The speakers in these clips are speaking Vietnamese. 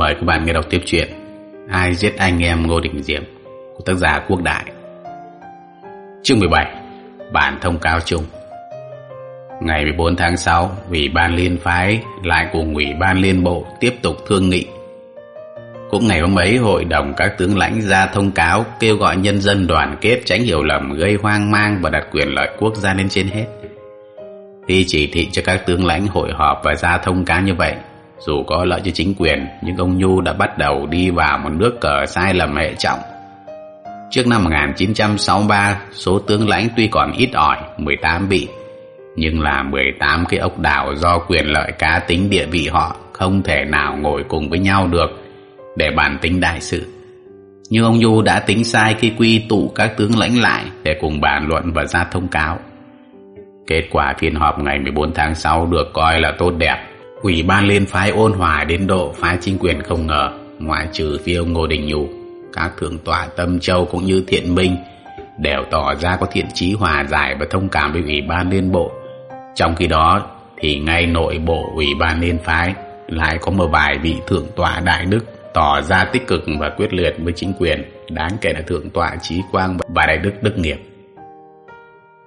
Mời các bạn nghe đọc tiếp chuyện Ai giết anh em Ngô Đình Diệm của tác giả Quốc Đại. Chương 17 Bản thông cáo chung. Ngày 14 tháng 6 Ủy ban Liên phái lại cùng Ủy ban Liên Bộ tiếp tục thương nghị. Cũng ngày hôm ấy, hội đồng các tướng lãnh ra thông cáo kêu gọi nhân dân đoàn kết tránh hiểu lầm, gây hoang mang và đặt quyền lợi quốc gia lên trên hết. Khi chỉ thị cho các tướng lãnh hội họp và ra thông cáo như vậy dù có lợi cho chính quyền, nhưng ông Nhu đã bắt đầu đi vào một nước cờ sai lầm hệ trọng. Trước năm 1963, số tướng lãnh tuy còn ít ỏi, 18 vị, nhưng là 18 cái ốc đảo do quyền lợi cá tính địa vị họ không thể nào ngồi cùng với nhau được để bàn tính đại sự. Nhưng ông Nhu đã tính sai khi quy tụ các tướng lãnh lại để cùng bàn luận và ra thông cáo. Kết quả phiên họp ngày 14 tháng 6 được coi là tốt đẹp Ủy ban liên phái ôn hòa đến độ phái chính quyền không ngờ, ngoại trừ phía ông Ngô Đình Nhu, các thượng tọa Tâm Châu cũng như Thiện Minh đều tỏ ra có thiện chí hòa giải và thông cảm với Ủy ban liên bộ. Trong khi đó thì ngay nội bộ Ủy ban liên phái lại có một vài vị thượng tọa Đại Đức tỏ ra tích cực và quyết liệt với chính quyền, đáng kể là thượng tọa Trí Quang và Đại Đức Đức Nghiệp.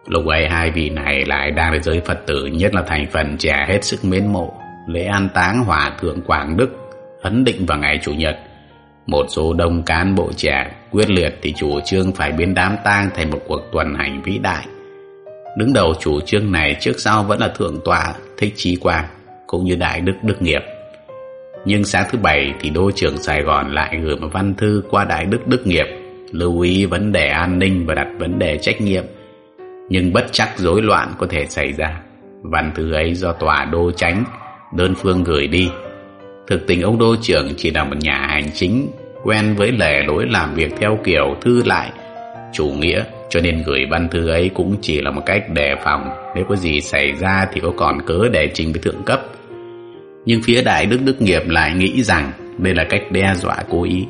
Lúc ấy hai vị này lại đang là giới Phật tử nhất là thành phần trẻ hết sức mến mộ lễ an táng hòa thượng Quảng Đức, ấn định vào ngày Chủ nhật. Một số đông cán bộ trẻ quyết liệt thì chủ trương phải biến đám tang thành một cuộc tuần hành vĩ đại. Đứng đầu chủ trương này trước sau vẫn là Thượng tọa Thích Chí Quang cũng như Đại Đức Đức Nghiệp. Nhưng sáng thứ bảy thì đô trưởng Sài Gòn lại gửi một văn thư qua Đại Đức Đức Nghiệp, lưu ý vấn đề an ninh và đặt vấn đề trách nhiệm nhưng bất chắc rối loạn có thể xảy ra. Văn thư ấy do tòa đô tránh đơn phương gửi đi. Thực tình ông đô trưởng chỉ là một nhà hành chính quen với lề lối làm việc theo kiểu thư lại, chủ nghĩa cho nên gửi văn thư ấy cũng chỉ là một cách đề phòng nếu có gì xảy ra thì có còn cớ để trình với thượng cấp. Nhưng phía Đại Đức Đức Nghiệp lại nghĩ rằng đây là cách đe dọa cố ý.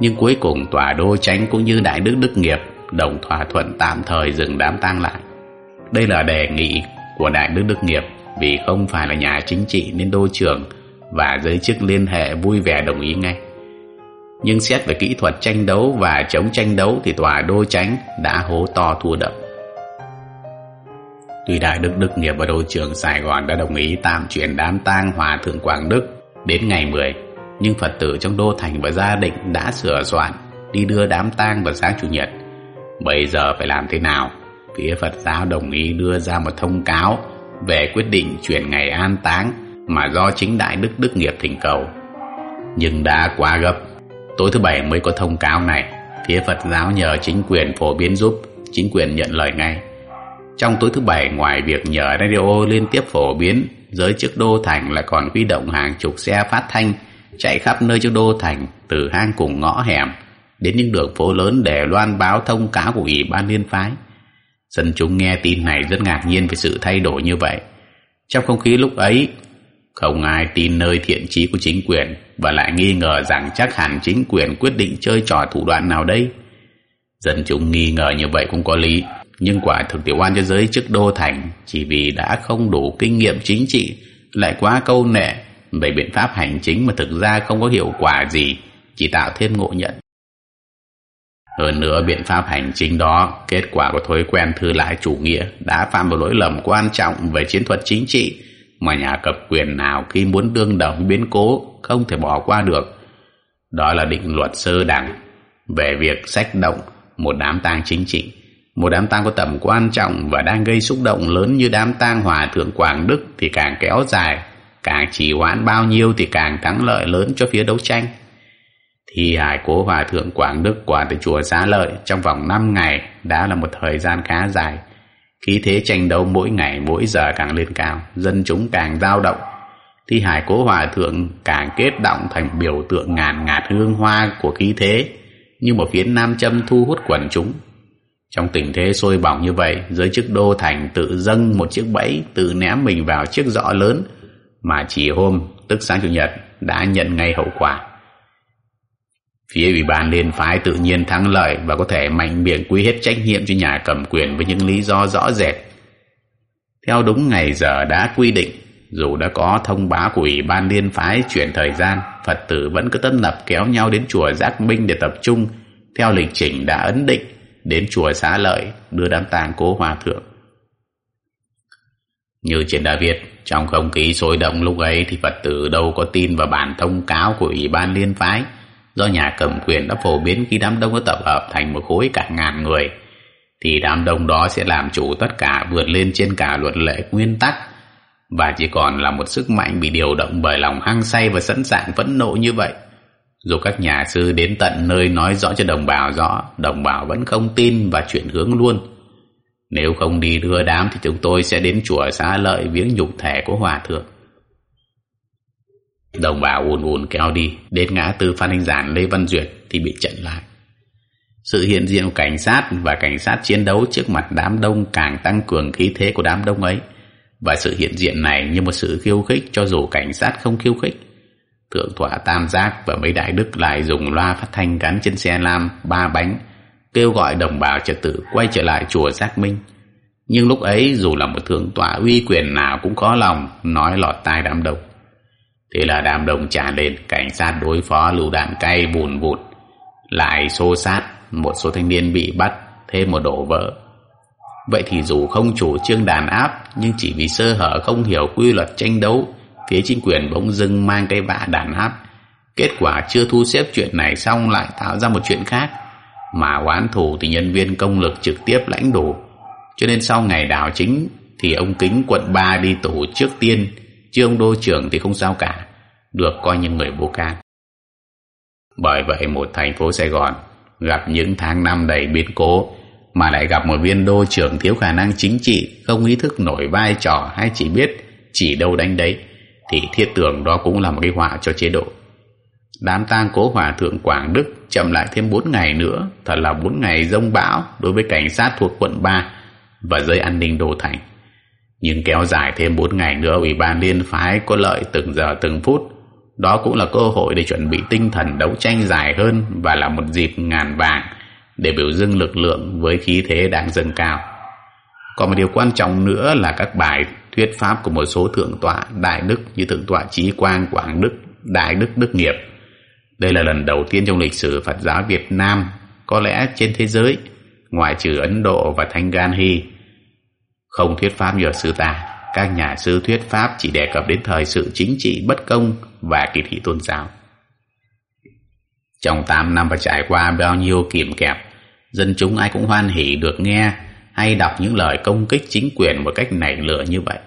Nhưng cuối cùng tòa đô tránh cũng như Đại Đức Đức Nghiệp đồng thỏa thuận tạm thời dừng đám tang lại. Đây là đề nghị của Đại Đức Đức Nghiệp vì không phải là nhà chính trị nên đô trưởng và giới chức liên hệ vui vẻ đồng ý ngay. Nhưng xét về kỹ thuật tranh đấu và chống tranh đấu thì tòa đô tránh đã hố to thua đậm. Tuy Đại Đức Đức Nghiệp và đô trưởng Sài Gòn đã đồng ý tạm chuyển đám tang Hòa Thượng Quảng Đức đến ngày 10, nhưng Phật tử trong đô thành và gia đình đã sửa soạn đi đưa đám tang vào sáng Chủ nhật. Bây giờ phải làm thế nào? Phía Phật giáo đồng ý đưa ra một thông cáo về quyết định chuyển ngày an táng mà do chính đại đức đức nghiệp thỉnh cầu. Nhưng đã quá gấp. Tối thứ bảy mới có thông cáo này. Phía phật giáo nhờ chính quyền phổ biến giúp, chính quyền nhận lời ngay. Trong tối thứ bảy, ngoài việc nhờ radio liên tiếp phổ biến, giới chức đô thành lại còn huy động hàng chục xe phát thanh chạy khắp nơi trước đô thành, từ hang cùng ngõ hẻm đến những đường phố lớn để loan báo thông cáo của ủy ban liên phái. Dân chúng nghe tin này rất ngạc nhiên về sự thay đổi như vậy. Trong không khí lúc ấy, không ai tin nơi thiện trí của chính quyền và lại nghi ngờ rằng chắc hẳn chính quyền quyết định chơi trò thủ đoạn nào đây. Dân chúng nghi ngờ như vậy cũng có lý, nhưng quả thực tiểu quan cho giới chức đô thành chỉ vì đã không đủ kinh nghiệm chính trị lại quá câu nệ về biện pháp hành chính mà thực ra không có hiệu quả gì, chỉ tạo thêm ngộ nhận. Hơn nữa biện pháp hành chính đó, kết quả của thói quen thư lại chủ nghĩa đã phạm một lỗi lầm quan trọng về chiến thuật chính trị mà nhà cập quyền nào khi muốn đương đầu biến cố không thể bỏ qua được. Đó là định luật sơ đẳng về việc sách động một đám tang chính trị. Một đám tang có tầm quan trọng và đang gây xúc động lớn như đám tang hòa thượng Quảng Đức thì càng kéo dài, càng trì hoãn bao nhiêu thì càng thắng lợi lớn cho phía đấu tranh thì hải cố hòa thượng Quảng Đức quả từ chùa Xá Lợi trong vòng 5 ngày đã là một thời gian khá dài. Khí thế tranh đấu mỗi ngày mỗi giờ càng lên cao, dân chúng càng dao động. Thi hải cố hòa thượng càng kết động thành biểu tượng ngàn ngạt hương hoa của khí thế, như một phiến nam châm thu hút quần chúng. Trong tình thế sôi bỏng như vậy, giới chức đô thành tự dâng một chiếc bẫy, tự ném mình vào chiếc giỏ lớn, mà chỉ hôm, tức sáng chủ nhật, đã nhận ngay hậu quả. Phía ủy ban liên phái tự nhiên thắng lợi và có thể mạnh miệng quy hết trách nhiệm cho nhà cầm quyền với những lý do rõ rệt. Theo đúng ngày giờ đã quy định, dù đã có thông báo của ủy ban liên phái chuyển thời gian, Phật tử vẫn cứ tân lập kéo nhau đến chùa Giác Minh để tập trung theo lịch trình đã ấn định đến chùa Xá Lợi đưa đám tang cố hòa thượng. Như trên đã viết, trong không khí sôi động lúc ấy thì Phật tử đâu có tin vào bản thông cáo của Ủy ban Liên phái do nhà cầm quyền đã phổ biến khi đám đông đã tập hợp thành một khối cả ngàn người thì đám đông đó sẽ làm chủ tất cả vượt lên trên cả luật lệ nguyên tắc và chỉ còn là một sức mạnh bị điều động bởi lòng hăng say và sẵn sàng phẫn nộ như vậy. Dù các nhà sư đến tận nơi nói rõ cho đồng bào rõ, đồng bào vẫn không tin và chuyển hướng luôn. Nếu không đi đưa đám thì chúng tôi sẽ đến chùa xá lợi viếng nhục thể của hòa thượng. Đồng bào ùn ùn kéo đi, đến ngã tư Phan Anh Giản Lê Văn Duyệt thì bị chặn lại. Sự hiện diện của cảnh sát và cảnh sát chiến đấu trước mặt đám đông càng tăng cường khí thế của đám đông ấy và sự hiện diện này như một sự khiêu khích cho dù cảnh sát không khiêu khích. Thượng tọa Tam Giác và mấy đại đức lại dùng loa phát thanh gắn trên xe lam ba bánh kêu gọi đồng bào trật tự quay trở lại chùa Giác Minh. Nhưng lúc ấy dù là một thượng tọa uy quyền nào cũng có lòng nói lọt tai đám đông. Thế là đám đông trả lên, cảnh sát đối phó lựu đạn cay bùn vụt. Lại xô sát một số thanh niên bị bắt, thêm một đổ vỡ. Vậy thì dù không chủ trương đàn áp, nhưng chỉ vì sơ hở không hiểu quy luật tranh đấu, phía chính quyền bỗng dưng mang cái vạ đàn áp. Kết quả chưa thu xếp chuyện này xong lại tạo ra một chuyện khác. Mà oán thù thì nhân viên công lực trực tiếp lãnh đủ. Cho nên sau ngày đảo chính, thì ông kính quận 3 đi tù trước tiên chứ ông đô trưởng thì không sao cả, được coi như người vô can. Bởi vậy một thành phố Sài Gòn gặp những tháng năm đầy biến cố mà lại gặp một viên đô trưởng thiếu khả năng chính trị, không ý thức nổi vai trò hay chỉ biết chỉ đâu đánh đấy, thì thiết tưởng đó cũng là một cái họa cho chế độ. Đám tang cố hòa thượng Quảng Đức chậm lại thêm 4 ngày nữa, thật là 4 ngày rông bão đối với cảnh sát thuộc quận 3 và giới an ninh đô thành nhưng kéo dài thêm 4 ngày nữa ủy ban liên phái có lợi từng giờ từng phút đó cũng là cơ hội để chuẩn bị tinh thần đấu tranh dài hơn và là một dịp ngàn vàng để biểu dưng lực lượng với khí thế đang dâng cao. Còn một điều quan trọng nữa là các bài thuyết pháp của một số thượng tọa đại đức như thượng tọa Trí Quang Quảng Đức, Đại Đức Đức Nghiệp. Đây là lần đầu tiên trong lịch sử Phật giáo Việt Nam, có lẽ trên thế giới, ngoại trừ Ấn Độ và Thanh Gan Hy, không thuyết pháp như ở sư ta các nhà sư thuyết pháp chỉ đề cập đến thời sự chính trị bất công và kỳ thị tôn giáo. Trong 8 năm và trải qua bao nhiêu kiềm kẹp, dân chúng ai cũng hoan hỉ được nghe hay đọc những lời công kích chính quyền một cách nảy lửa như vậy.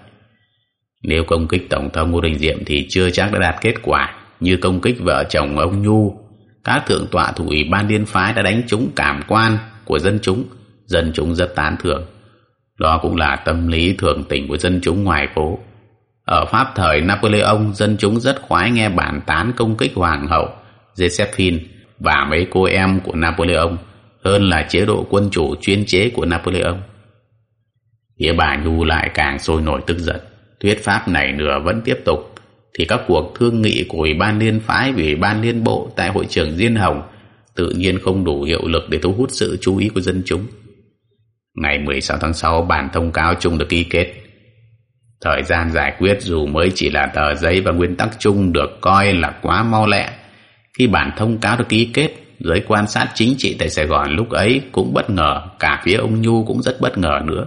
Nếu công kích Tổng thống Ngô Đình Diệm thì chưa chắc đã đạt kết quả như công kích vợ chồng ông Nhu. Các thượng tọa thủ ủy ban liên phái đã đánh trúng cảm quan của dân chúng, dân chúng rất tán thưởng. Đó cũng là tâm lý thường tình của dân chúng ngoài phố. Ở Pháp thời Napoleon, dân chúng rất khoái nghe bản tán công kích hoàng hậu Josephine và mấy cô em của Napoleon hơn là chế độ quân chủ chuyên chế của Napoleon. Phía bà Nhu lại càng sôi nổi tức giận. Thuyết pháp này nửa vẫn tiếp tục thì các cuộc thương nghị của Ủy ban Liên phái và Ủy ban Liên bộ tại hội trường Diên Hồng tự nhiên không đủ hiệu lực để thu hút sự chú ý của dân chúng. Ngày 16 tháng 6 bản thông cáo chung được ký kết. Thời gian giải quyết dù mới chỉ là tờ giấy và nguyên tắc chung được coi là quá mau lẹ. Khi bản thông cáo được ký kết, giới quan sát chính trị tại Sài Gòn lúc ấy cũng bất ngờ, cả phía ông Nhu cũng rất bất ngờ nữa.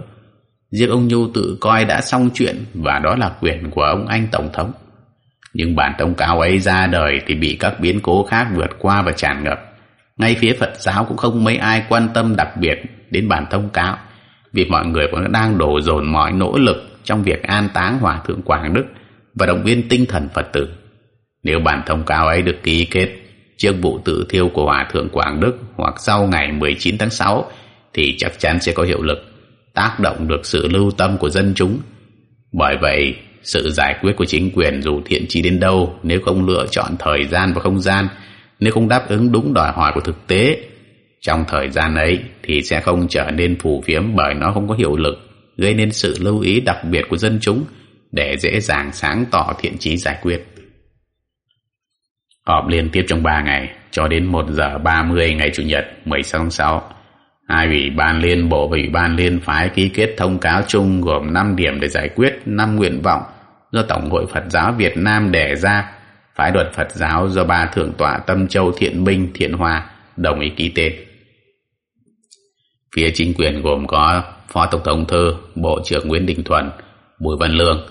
Riêng ông Nhu tự coi đã xong chuyện và đó là quyền của ông anh Tổng thống. Nhưng bản thông cáo ấy ra đời thì bị các biến cố khác vượt qua và tràn ngập. Ngay phía Phật giáo cũng không mấy ai quan tâm đặc biệt đến bản thông cáo vì mọi người vẫn đang đổ dồn mọi nỗ lực trong việc an táng Hòa Thượng Quảng Đức và động viên tinh thần Phật tử. Nếu bản thông cáo ấy được ký kết trước vụ tự thiêu của Hòa Thượng Quảng Đức hoặc sau ngày 19 tháng 6 thì chắc chắn sẽ có hiệu lực, tác động được sự lưu tâm của dân chúng. Bởi vậy, sự giải quyết của chính quyền dù thiện trí đến đâu nếu không lựa chọn thời gian và không gian, nếu không đáp ứng đúng đòi hỏi của thực tế trong thời gian ấy thì sẽ không trở nên phù phiếm bởi nó không có hiệu lực, gây nên sự lưu ý đặc biệt của dân chúng để dễ dàng sáng tỏ thiện trí giải quyết. Họp liên tiếp trong 3 ngày, cho đến 1 giờ 30 ngày Chủ nhật 16 tháng 6. Hai ủy ban liên bộ và ủy ban liên phái ký kết thông cáo chung gồm 5 điểm để giải quyết 5 nguyện vọng do Tổng hội Phật giáo Việt Nam đề ra, phái luật Phật giáo do ba thượng tọa Tâm Châu Thiện Minh Thiện Hoa đồng ý ký tên. Phía chính quyền gồm có Phó Tổng thống Thơ, Bộ trưởng Nguyễn Đình Thuần, Bùi Văn Lương.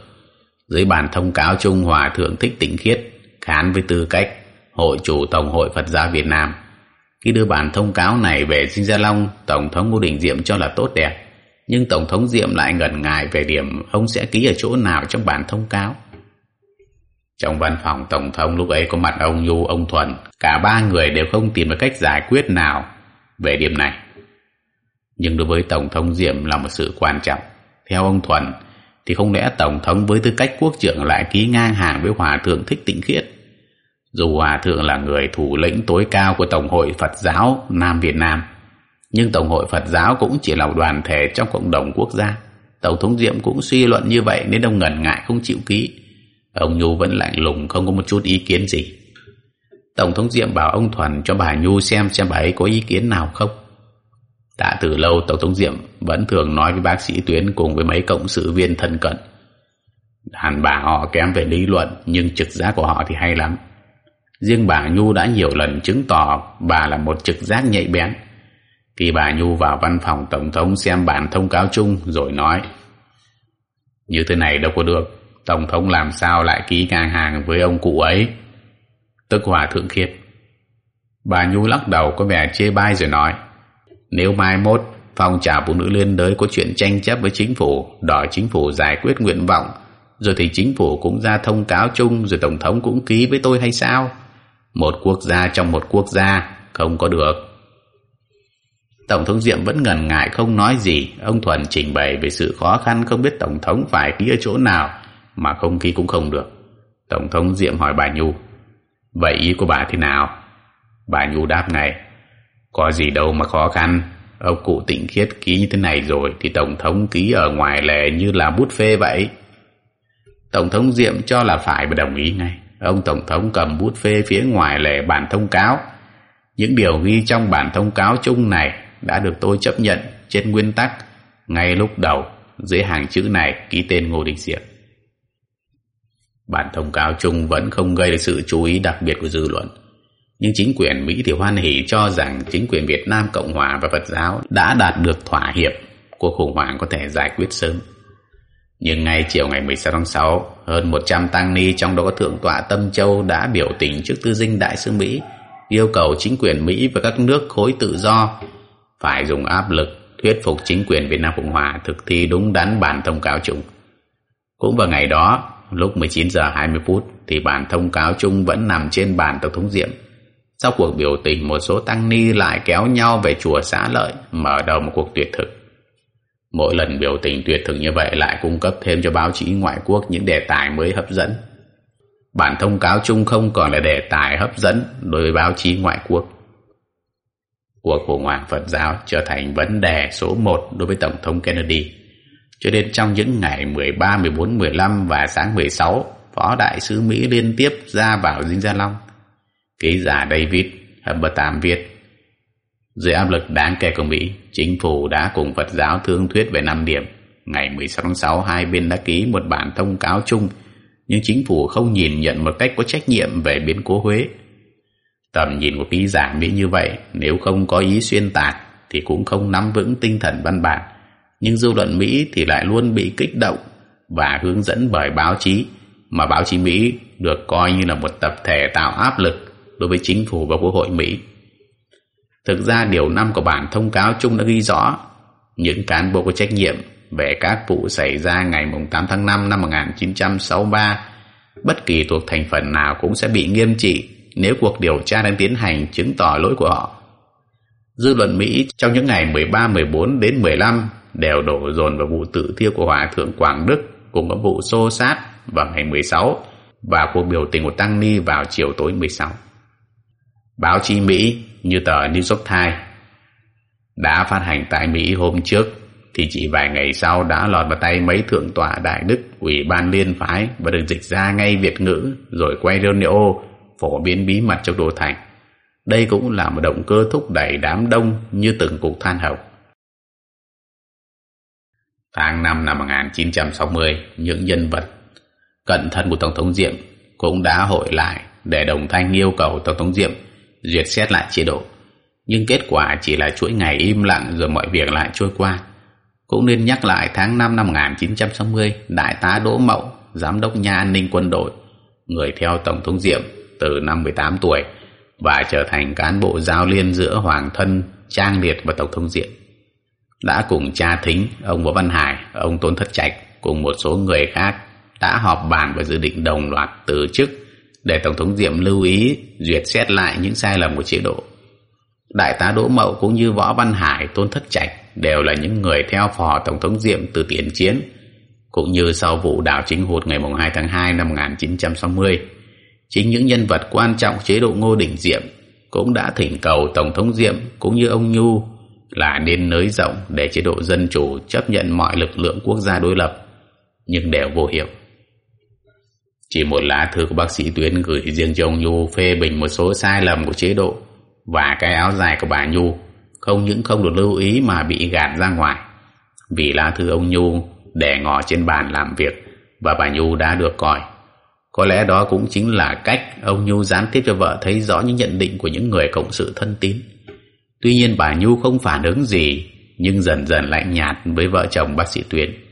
Dưới bản thông cáo Trung Hòa Thượng Thích Tịnh Khiết khán với tư cách Hội chủ Tổng hội Phật giáo Việt Nam. Khi đưa bản thông cáo này về Sinh Gia Long, Tổng thống Ngô Đình Diệm cho là tốt đẹp. Nhưng Tổng thống Diệm lại ngần ngại về điểm ông sẽ ký ở chỗ nào trong bản thông cáo. Trong văn phòng Tổng thống lúc ấy có mặt ông Nhu, ông Thuần. Cả ba người đều không tìm được cách giải quyết nào về điểm này. Nhưng đối với Tổng thống Diệm là một sự quan trọng. Theo ông Thuần, thì không lẽ Tổng thống với tư cách quốc trưởng lại ký ngang hàng với Hòa Thượng Thích Tịnh Khiết? Dù Hòa Thượng là người thủ lĩnh tối cao của Tổng hội Phật giáo Nam Việt Nam, nhưng Tổng hội Phật giáo cũng chỉ là một đoàn thể trong cộng đồng quốc gia. Tổng thống Diệm cũng suy luận như vậy nên ông ngần ngại không chịu ký. Ông Nhu vẫn lạnh lùng không có một chút ý kiến gì. Tổng thống Diệm bảo ông Thuần cho bà Nhu xem xem bà ấy có ý kiến nào không. Đã từ lâu Tổng thống Diệm vẫn thường nói với bác sĩ Tuyến cùng với mấy cộng sự viên thân cận. Đàn bà họ kém về lý luận nhưng trực giác của họ thì hay lắm. Riêng bà Nhu đã nhiều lần chứng tỏ bà là một trực giác nhạy bén. Khi bà Nhu vào văn phòng Tổng thống xem bản thông cáo chung rồi nói Như thế này đâu có được, Tổng thống làm sao lại ký ngang hàng với ông cụ ấy? Tức Hòa Thượng Khiết. Bà Nhu lắc đầu có vẻ chê bai rồi nói nếu mai mốt phong trào phụ nữ liên đới có chuyện tranh chấp với chính phủ, đòi chính phủ giải quyết nguyện vọng, rồi thì chính phủ cũng ra thông cáo chung rồi Tổng thống cũng ký với tôi hay sao? một quốc gia trong một quốc gia không có được. Tổng thống diệm vẫn ngần ngại không nói gì. Ông thuần trình bày về sự khó khăn không biết tổng thống phải ký ở chỗ nào mà không ký cũng không được. Tổng thống diệm hỏi bà nhu vậy ý của bà thế nào? Bà nhu đáp ngay có gì đâu mà khó khăn ông cụ tịnh khiết ký như thế này rồi thì tổng thống ký ở ngoài lề như là bút phê vậy tổng thống diệm cho là phải và đồng ý ngay ông Tổng thống cầm bút phê phía ngoài lề bản thông cáo. Những điều ghi trong bản thông cáo chung này đã được tôi chấp nhận trên nguyên tắc ngay lúc đầu dưới hàng chữ này ký tên Ngô Đình Diệm. Bản thông cáo chung vẫn không gây được sự chú ý đặc biệt của dư luận. Nhưng chính quyền Mỹ thì hoan hỉ cho rằng chính quyền Việt Nam Cộng Hòa và Phật giáo đã đạt được thỏa hiệp, cuộc khủng hoảng có thể giải quyết sớm. Nhưng ngay chiều ngày 16 tháng 6, hơn 100 tăng ni trong đó có Thượng tọa Tâm Châu đã biểu tình trước tư dinh Đại sứ Mỹ, yêu cầu chính quyền Mỹ và các nước khối tự do phải dùng áp lực thuyết phục chính quyền Việt Nam Cộng Hòa thực thi đúng đắn bản thông cáo chung. Cũng vào ngày đó, lúc 19 giờ 20 phút thì bản thông cáo chung vẫn nằm trên bàn Tổng thống Diệm. Sau cuộc biểu tình, một số tăng ni lại kéo nhau về chùa xã lợi mở đầu một cuộc tuyệt thực. Mỗi lần biểu tình tuyệt thực như vậy lại cung cấp thêm cho báo chí ngoại quốc những đề tài mới hấp dẫn. Bản thông cáo chung không còn là đề tài hấp dẫn đối với báo chí ngoại quốc. Cuộc khủng hoảng Phật giáo trở thành vấn đề số 1 đối với Tổng thống Kennedy. Cho đến trong những ngày 13, 14, 15 và sáng 16, Phó Đại sứ Mỹ liên tiếp ra vào Dinh Gia Long. Ký giả David Humbertam viết dưới áp lực đáng kể của Mỹ, chính phủ đã cùng Phật giáo thương thuyết về 5 điểm. Ngày 16 tháng 6, hai bên đã ký một bản thông cáo chung, nhưng chính phủ không nhìn nhận một cách có trách nhiệm về biến cố Huế. Tầm nhìn của ký giả Mỹ như vậy, nếu không có ý xuyên tạc, thì cũng không nắm vững tinh thần văn bản. Nhưng dư luận Mỹ thì lại luôn bị kích động và hướng dẫn bởi báo chí, mà báo chí Mỹ được coi như là một tập thể tạo áp lực đối với chính phủ và quốc hội Mỹ. Thực ra điều năm của bản thông cáo chung đã ghi rõ những cán bộ có trách nhiệm về các vụ xảy ra ngày 8 tháng 5 năm 1963 bất kỳ thuộc thành phần nào cũng sẽ bị nghiêm trị nếu cuộc điều tra đang tiến hành chứng tỏ lỗi của họ. Dư luận Mỹ trong những ngày 13, 14 đến 15 đều đổ dồn vào vụ tự thiêu của Hòa Thượng Quảng Đức cùng với vụ xô sát vào ngày 16 và cuộc biểu tình của Tăng Ni vào chiều tối 16. Báo chí Mỹ như tờ New York Times đã phát hành tại Mỹ hôm trước thì chỉ vài ngày sau đã lọt vào tay mấy thượng tọa đại đức ủy ban liên phái và được dịch ra ngay Việt ngữ rồi quay radio phổ biến bí mật trong đô thành. Đây cũng là một động cơ thúc đẩy đám đông như từng cục than hồng. Tháng 5 năm 1960, những nhân vật cẩn thận của Tổng thống Diệm cũng đã hội lại để đồng thanh yêu cầu Tổng thống Diệm duyệt xét lại chế độ. Nhưng kết quả chỉ là chuỗi ngày im lặng rồi mọi việc lại trôi qua. Cũng nên nhắc lại tháng 5 năm 1960, Đại tá Đỗ Mậu, Giám đốc nhà an ninh quân đội, người theo Tổng thống Diệm từ năm 18 tuổi và trở thành cán bộ giao liên giữa Hoàng thân Trang Liệt và Tổng thống Diệm. Đã cùng cha thính, ông Võ Văn Hải, ông Tôn Thất Trạch cùng một số người khác đã họp bàn và dự định đồng loạt từ chức để Tổng thống Diệm lưu ý duyệt xét lại những sai lầm của chế độ. Đại tá Đỗ Mậu cũng như Võ Văn Hải, Tôn Thất Trạch đều là những người theo phò Tổng thống Diệm từ tiền chiến, cũng như sau vụ đảo chính hụt ngày 2 tháng 2 năm 1960. Chính những nhân vật quan trọng chế độ Ngô Đình Diệm cũng đã thỉnh cầu Tổng thống Diệm cũng như ông Nhu là nên nới rộng để chế độ dân chủ chấp nhận mọi lực lượng quốc gia đối lập, nhưng đều vô hiệu. Chỉ một lá thư của bác sĩ Tuyến gửi riêng cho ông Nhu, phê bình một số sai lầm của chế độ và cái áo dài của bà Nhu không những không được lưu ý mà bị gạt ra ngoài. Vì lá thư ông Nhu để ngỏ trên bàn làm việc và bà Nhu đã được coi. Có lẽ đó cũng chính là cách ông Nhu gián tiếp cho vợ thấy rõ những nhận định của những người cộng sự thân tín. Tuy nhiên bà Nhu không phản ứng gì, nhưng dần dần lạnh nhạt với vợ chồng bác sĩ Tuyến.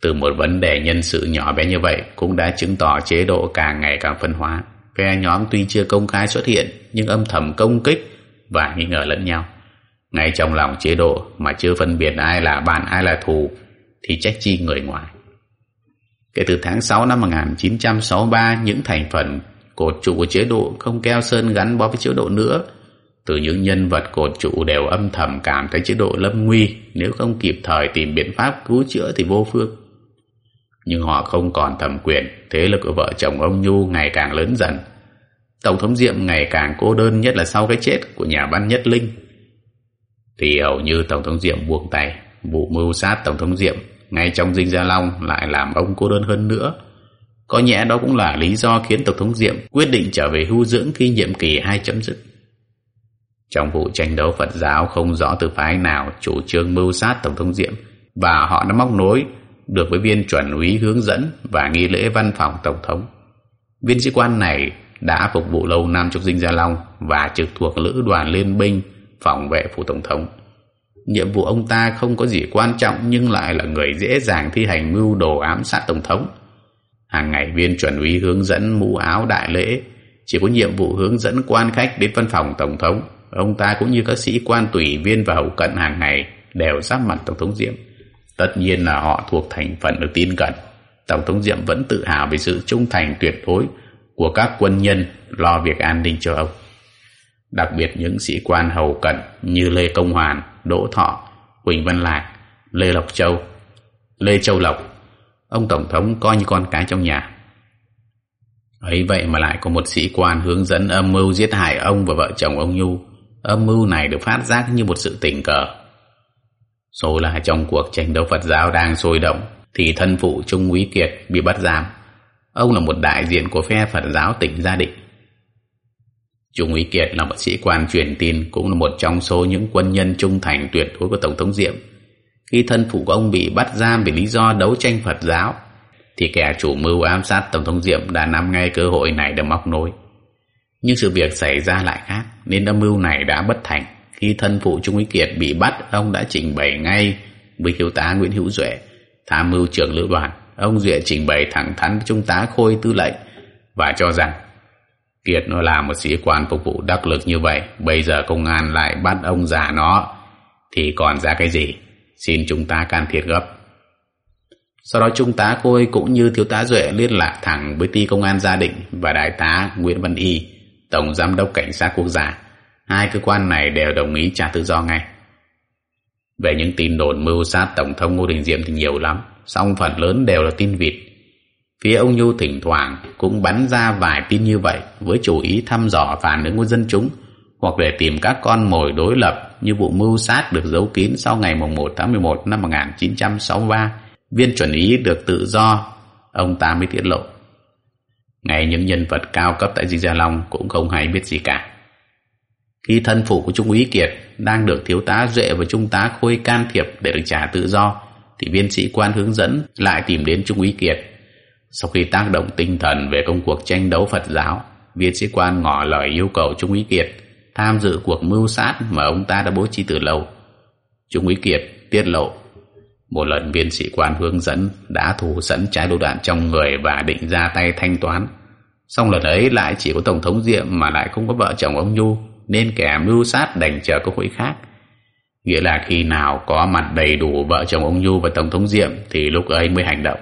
Từ một vấn đề nhân sự nhỏ bé như vậy cũng đã chứng tỏ chế độ càng ngày càng phân hóa. Phe nhóm tuy chưa công khai xuất hiện nhưng âm thầm công kích và nghi ngờ lẫn nhau. Ngay trong lòng chế độ mà chưa phân biệt ai là bạn ai là thù thì trách chi người ngoài. Kể từ tháng 6 năm 1963, những thành phần cột trụ của chế độ không keo sơn gắn bó với chế độ nữa. Từ những nhân vật cột trụ đều âm thầm cảm thấy chế độ lâm nguy nếu không kịp thời tìm biện pháp cứu chữa thì vô phương nhưng họ không còn thẩm quyền, thế lực của vợ chồng ông Nhu ngày càng lớn dần. Tổng thống Diệm ngày càng cô đơn nhất là sau cái chết của nhà văn Nhất Linh. Thì hầu như Tổng thống Diệm buông tay, vụ mưu sát Tổng thống Diệm ngay trong dinh Gia Long lại làm ông cô đơn hơn nữa. Có nhẽ đó cũng là lý do khiến Tổng thống Diệm quyết định trở về hưu dưỡng khi nhiệm kỳ hai chấm dứt. Trong vụ tranh đấu Phật giáo không rõ từ phái nào chủ trương mưu sát Tổng thống Diệm và họ đã móc nối được với viên chuẩn úy hướng dẫn và nghi lễ văn phòng tổng thống. Viên sĩ quan này đã phục vụ lâu năm trong Dinh Gia Long và trực thuộc lữ đoàn liên binh phòng vệ phủ tổng thống. Nhiệm vụ ông ta không có gì quan trọng nhưng lại là người dễ dàng thi hành mưu đồ ám sát tổng thống. Hàng ngày viên chuẩn úy hướng dẫn mũ áo đại lễ, chỉ có nhiệm vụ hướng dẫn quan khách đến văn phòng tổng thống. Ông ta cũng như các sĩ quan tùy viên và hậu cận hàng ngày đều giáp mặt tổng thống Diệm. Tất nhiên là họ thuộc thành phần được tin cẩn Tổng thống Diệm vẫn tự hào về sự trung thành tuyệt đối của các quân nhân lo việc an ninh cho ông. Đặc biệt những sĩ quan hầu cận như Lê Công Hoàn, Đỗ Thọ, Quỳnh Văn Lạc, Lê Lộc Châu, Lê Châu Lộc, ông Tổng thống coi như con cái trong nhà. ấy vậy mà lại có một sĩ quan hướng dẫn âm mưu giết hại ông và vợ chồng ông Nhu. Âm mưu này được phát giác như một sự tình cờ Số là trong cuộc tranh đấu Phật giáo đang sôi động, thì thân phụ Trung úy Kiệt bị bắt giam. Ông là một đại diện của phe Phật giáo tỉnh Gia Định. Trung úy Kiệt là một sĩ quan truyền tin, cũng là một trong số những quân nhân trung thành tuyệt đối của Tổng thống Diệm. Khi thân phụ của ông bị bắt giam vì lý do đấu tranh Phật giáo, thì kẻ chủ mưu ám sát Tổng thống Diệm đã nắm ngay cơ hội này để móc nối. Nhưng sự việc xảy ra lại khác, nên âm mưu này đã bất thành. Khi thân phụ Trung úy Kiệt bị bắt, ông đã trình bày ngay với thiếu tá Nguyễn Hữu Duệ, tham mưu trưởng lữ đoàn. Ông Duệ trình bày thẳng thắn với Trung tá Khôi tư lệnh và cho rằng Kiệt nó là một sĩ quan phục vụ đắc lực như vậy, bây giờ công an lại bắt ông già nó, thì còn ra cái gì? Xin chúng ta can thiệp gấp. Sau đó Trung tá Khôi cũng như thiếu tá Duệ liên lạc thẳng với ty công an gia định và đại tá Nguyễn Văn Y, Tổng Giám đốc Cảnh sát Quốc gia Hai cơ quan này đều đồng ý trả tự do ngay. Về những tin đồn mưu sát Tổng thống Ngô Đình Diệm thì nhiều lắm, song phần lớn đều là tin vịt. Phía ông Nhu thỉnh thoảng cũng bắn ra vài tin như vậy với chủ ý thăm dò phản ứng của dân chúng hoặc để tìm các con mồi đối lập như vụ mưu sát được giấu kín sau ngày 1 tháng 11 năm 1963. Viên chuẩn ý được tự do, ông ta mới tiết lộ. ngày những nhân vật cao cấp tại Di Gia Long cũng không hay biết gì cả. Khi thân phủ của Trung úy Kiệt đang được thiếu tá Duệ và Trung tá Khôi can thiệp để được trả tự do, thì viên sĩ quan hướng dẫn lại tìm đến Trung úy Kiệt. Sau khi tác động tinh thần về công cuộc tranh đấu Phật giáo, viên sĩ quan ngỏ lời yêu cầu Trung úy Kiệt tham dự cuộc mưu sát mà ông ta đã bố trí từ lâu. Trung úy Kiệt tiết lộ một lần viên sĩ quan hướng dẫn đã thủ sẵn trái lựu đạn trong người và định ra tay thanh toán. Xong lần ấy lại chỉ có Tổng thống Diệm mà lại không có vợ chồng ông Nhu nên kẻ mưu sát đành chờ cơ hội khác. Nghĩa là khi nào có mặt đầy đủ vợ chồng ông Nhu và Tổng thống Diệm thì lúc ấy mới hành động.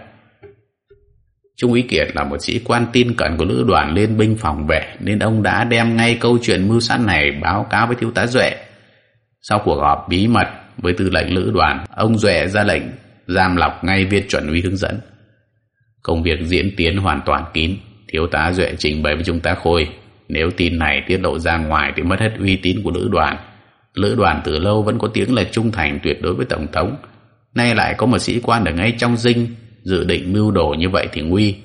Trung úy Kiệt là một sĩ quan tin cận của lữ đoàn liên binh phòng vệ nên ông đã đem ngay câu chuyện mưu sát này báo cáo với thiếu tá Duệ. Sau cuộc họp bí mật với tư lệnh lữ đoàn, ông Duệ ra lệnh giam lọc ngay viên chuẩn úy hướng dẫn. Công việc diễn tiến hoàn toàn kín, thiếu tá Duệ trình bày với chúng ta khôi. Nếu tin này tiết lộ ra ngoài thì mất hết uy tín của lữ đoàn. Lữ đoàn từ lâu vẫn có tiếng là trung thành tuyệt đối với Tổng thống. Nay lại có một sĩ quan ở ngay trong dinh dự định mưu đồ như vậy thì nguy.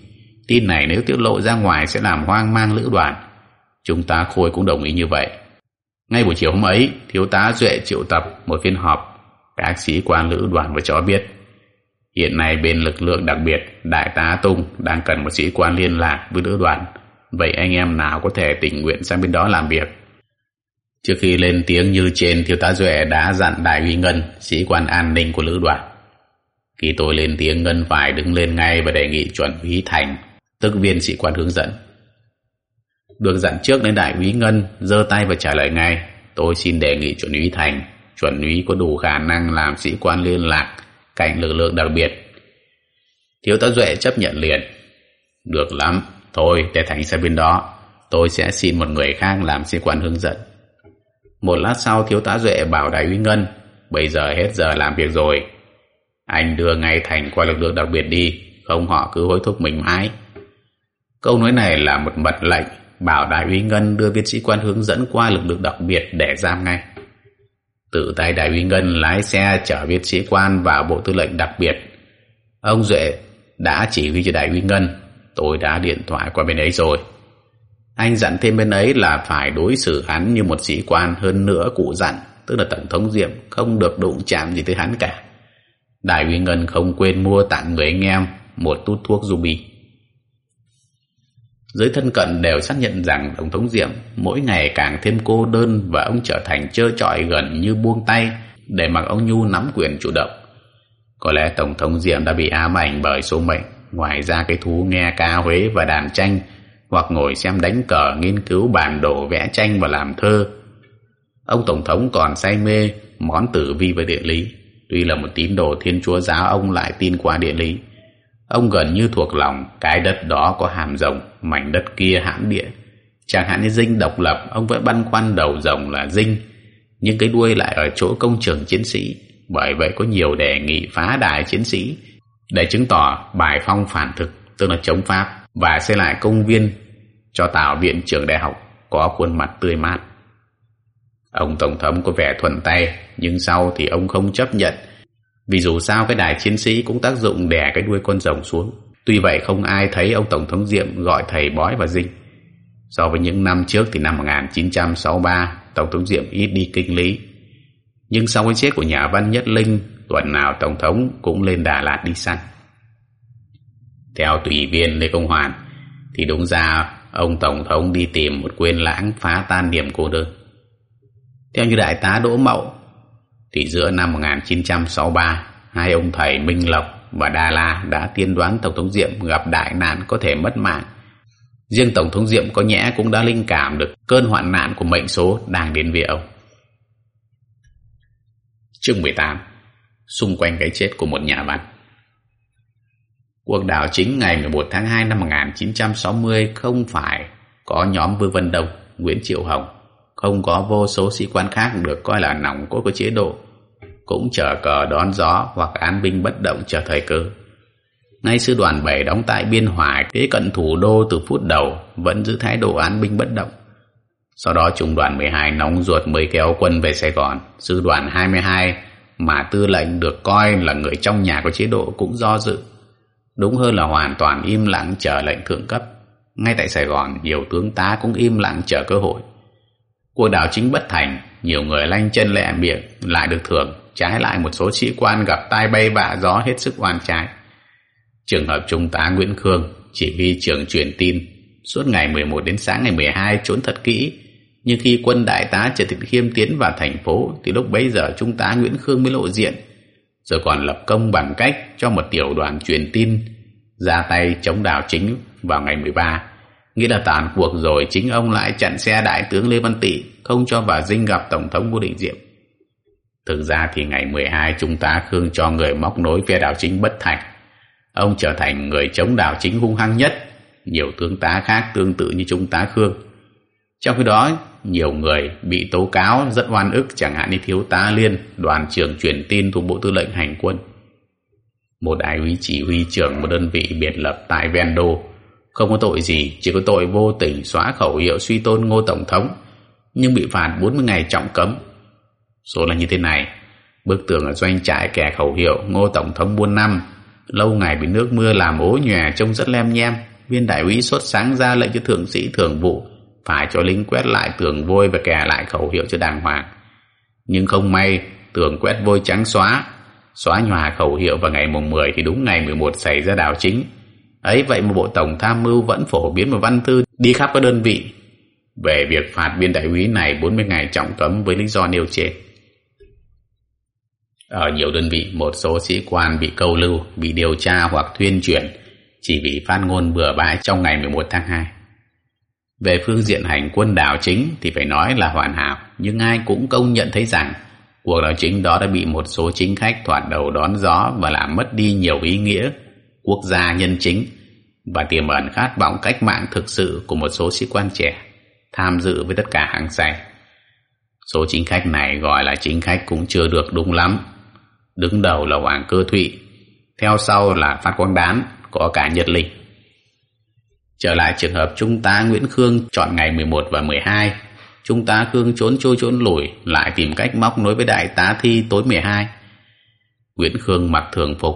Tin này nếu tiết lộ ra ngoài sẽ làm hoang mang lữ đoàn. Chúng ta khôi cũng đồng ý như vậy. Ngay buổi chiều hôm ấy, thiếu tá Duệ triệu tập một phiên họp. Các sĩ quan lữ đoàn và cho biết hiện nay bên lực lượng đặc biệt Đại tá Tung đang cần một sĩ quan liên lạc với lữ đoàn. Vậy anh em nào có thể tình nguyện sang bên đó làm việc? Trước khi lên tiếng như trên, thiếu tá Duệ đã dặn đại Huy Ngân, sĩ quan an ninh của lữ đoàn. Khi tôi lên tiếng Ngân phải đứng lên ngay và đề nghị chuẩn úy Thành, tức viên sĩ quan hướng dẫn. Được dặn trước nên đại úy Ngân giơ tay và trả lời ngay. Tôi xin đề nghị chuẩn úy Thành. Chuẩn úy có đủ khả năng làm sĩ quan liên lạc cạnh lực lượng đặc biệt. Thiếu tá Duệ chấp nhận liền. Được lắm, thôi để Thành sang bên đó. Tôi sẽ xin một người khác làm sĩ quan hướng dẫn. Một lát sau, thiếu tá Duệ bảo đại úy Ngân, Bây giờ hết giờ làm việc rồi. Anh đưa ngay Thành qua lực lượng đặc biệt đi, Không họ cứ hối thúc mình mãi. Câu nói này là một mật lệnh, Bảo đại úy Ngân đưa viên sĩ quan hướng dẫn qua lực lượng đặc biệt để giam ngay. Tự tay đại úy Ngân lái xe chở viên sĩ quan vào bộ tư lệnh đặc biệt. Ông Duệ đã chỉ huy cho đại úy Ngân. Tôi đã điện thoại qua bên ấy rồi anh dặn thêm bên ấy là phải đối xử hắn như một sĩ quan hơn nữa cụ dặn, tức là Tổng thống Diệm không được đụng chạm gì tới hắn cả. Đại uy Ngân không quên mua tặng người anh em một tút thuốc Ruby. Giới thân cận đều xác nhận rằng Tổng thống Diệm mỗi ngày càng thêm cô đơn và ông trở thành trơ trọi gần như buông tay để mặc ông Nhu nắm quyền chủ động. Có lẽ Tổng thống Diệm đã bị ám ảnh bởi số mệnh, ngoài ra cái thú nghe ca Huế và đàn tranh hoặc ngồi xem đánh cờ nghiên cứu bản đồ vẽ tranh và làm thơ. Ông Tổng thống còn say mê món tử vi và địa lý. Tuy là một tín đồ thiên chúa giáo ông lại tin qua địa lý. Ông gần như thuộc lòng cái đất đó có hàm rồng, mảnh đất kia hãm địa. Chẳng hạn như dinh độc lập, ông vẫn băn khoăn đầu rồng là dinh, nhưng cái đuôi lại ở chỗ công trường chiến sĩ. Bởi vậy có nhiều đề nghị phá đài chiến sĩ để chứng tỏ bài phong phản thực, tức là chống Pháp, và xây lại công viên cho tạo viện trưởng đại học có khuôn mặt tươi mát. Ông Tổng thống có vẻ thuận tay, nhưng sau thì ông không chấp nhận, vì dù sao cái đài chiến sĩ cũng tác dụng đè cái đuôi con rồng xuống. Tuy vậy không ai thấy ông Tổng thống Diệm gọi thầy bói và dinh. So với những năm trước thì năm 1963, Tổng thống Diệm ít đi kinh lý. Nhưng sau cái chết của nhà văn Nhất Linh, tuần nào Tổng thống cũng lên Đà Lạt đi săn. Theo tùy viên Lê Công Hoàn, thì đúng ra ông Tổng thống đi tìm một quên lãng phá tan niềm cô đơn. Theo như đại tá Đỗ Mậu, thì giữa năm 1963, hai ông thầy Minh Lộc và Đà La đã tiên đoán Tổng thống Diệm gặp đại nạn có thể mất mạng. Riêng Tổng thống Diệm có nhẽ cũng đã linh cảm được cơn hoạn nạn của mệnh số đang đến với ông. Chương 18 Xung quanh cái chết của một nhà văn Cuộc đảo chính ngày 11 tháng 2 năm 1960 không phải có nhóm Vương Văn Đông, Nguyễn Triệu Hồng, không có vô số sĩ quan khác được coi là nòng cốt của chế độ, cũng chờ cờ đón gió hoặc an binh bất động chờ thời cơ. Ngay sư đoàn 7 đóng tại Biên Hòa kế cận thủ đô từ phút đầu vẫn giữ thái độ án binh bất động. Sau đó trung đoàn 12 nóng ruột mới kéo quân về Sài Gòn, sư đoàn 22 mà tư lệnh được coi là người trong nhà của chế độ cũng do dự Đúng hơn là hoàn toàn im lặng chờ lệnh thượng cấp. Ngay tại Sài Gòn, nhiều tướng tá cũng im lặng chờ cơ hội. Cuộc đảo chính bất thành, nhiều người lanh chân lẹ miệng lại được thưởng, trái lại một số sĩ quan gặp tai bay vạ gió hết sức oan trái. Trường hợp Trung tá Nguyễn Khương, chỉ huy trưởng truyền tin, suốt ngày 11 đến sáng ngày 12 trốn thật kỹ. Nhưng khi quân đại tá Trần Thị Khiêm tiến vào thành phố thì lúc bấy giờ Trung tá Nguyễn Khương mới lộ diện. Rồi còn lập công bằng cách cho một tiểu đoàn truyền tin ra tay chống đảo chính vào ngày 13. Nghĩa là tàn cuộc rồi chính ông lại chặn xe đại tướng Lê Văn Tị không cho bà Dinh gặp Tổng thống Ngô Đình Diệm. Thực ra thì ngày 12 trung tá Khương cho người móc nối phe đảo chính bất thành. Ông trở thành người chống đảo chính hung hăng nhất. Nhiều tướng tá khác tương tự như trung tá Khương. Trong khi đó, nhiều người bị tố cáo rất oan ức chẳng hạn như thiếu tá Liên, đoàn trưởng truyền tin thuộc Bộ Tư lệnh Hành quân. Một đại úy chỉ huy trưởng một đơn vị biệt lập tại Vendo. Không có tội gì, chỉ có tội vô tình xóa khẩu hiệu suy tôn Ngô Tổng thống, nhưng bị phạt 40 ngày trọng cấm. Số là như thế này, bức tường ở doanh trại kẻ khẩu hiệu Ngô Tổng thống buôn năm, lâu ngày bị nước mưa làm ố nhòe trông rất lem nhem, viên đại úy xuất sáng ra lệnh cho thượng sĩ thường vụ phải cho lính quét lại tường vôi và kè lại khẩu hiệu cho đàng hoàng. Nhưng không may, tường quét vôi trắng xóa, xóa nhòa khẩu hiệu vào ngày mùng 10 thì đúng ngày 11 xảy ra đảo chính. Ấy vậy mà Bộ Tổng Tham mưu vẫn phổ biến một văn thư đi khắp các đơn vị về việc phạt viên đại úy này 40 ngày trọng cấm với lý do nêu trên. Ở nhiều đơn vị, một số sĩ quan bị câu lưu, bị điều tra hoặc thuyên chuyển chỉ vì phát ngôn bừa bãi trong ngày 11 tháng 2. Về phương diện hành quân đảo chính thì phải nói là hoàn hảo, nhưng ai cũng công nhận thấy rằng cuộc đảo chính đó đã bị một số chính khách thoạt đầu đón gió và làm mất đi nhiều ý nghĩa quốc gia nhân chính và tiềm ẩn khát vọng cách mạng thực sự của một số sĩ quan trẻ tham dự với tất cả hàng say. Số chính khách này gọi là chính khách cũng chưa được đúng lắm. Đứng đầu là Hoàng Cơ Thụy, theo sau là Phát Quang Đán, có cả Nhật Linh. Trở lại trường hợp Trung tá Nguyễn Khương chọn ngày 11 và 12, Trung tá Khương trốn trôi trốn lùi lại tìm cách móc nối với Đại tá Thi tối 12. Nguyễn Khương mặc thường phục,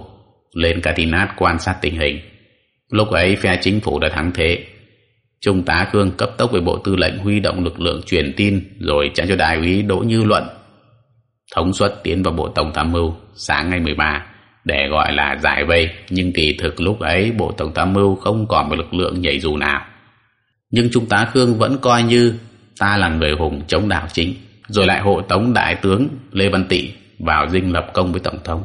lên Catinat quan sát tình hình. Lúc ấy phe chính phủ đã thắng thế. Trung tá Khương cấp tốc về Bộ Tư lệnh huy động lực lượng truyền tin rồi trả cho đại úy Đỗ Như Luận. Thống suất tiến vào Bộ Tổng tham mưu sáng ngày 13 để gọi là giải vây nhưng kỳ thực lúc ấy Bộ Tổng tham mưu không còn một lực lượng nhảy dù nào. Nhưng Trung tá Khương vẫn coi như ta là người hùng chống đảo chính rồi lại hộ tống đại tướng Lê Văn Tị vào dinh lập công với Tổng thống.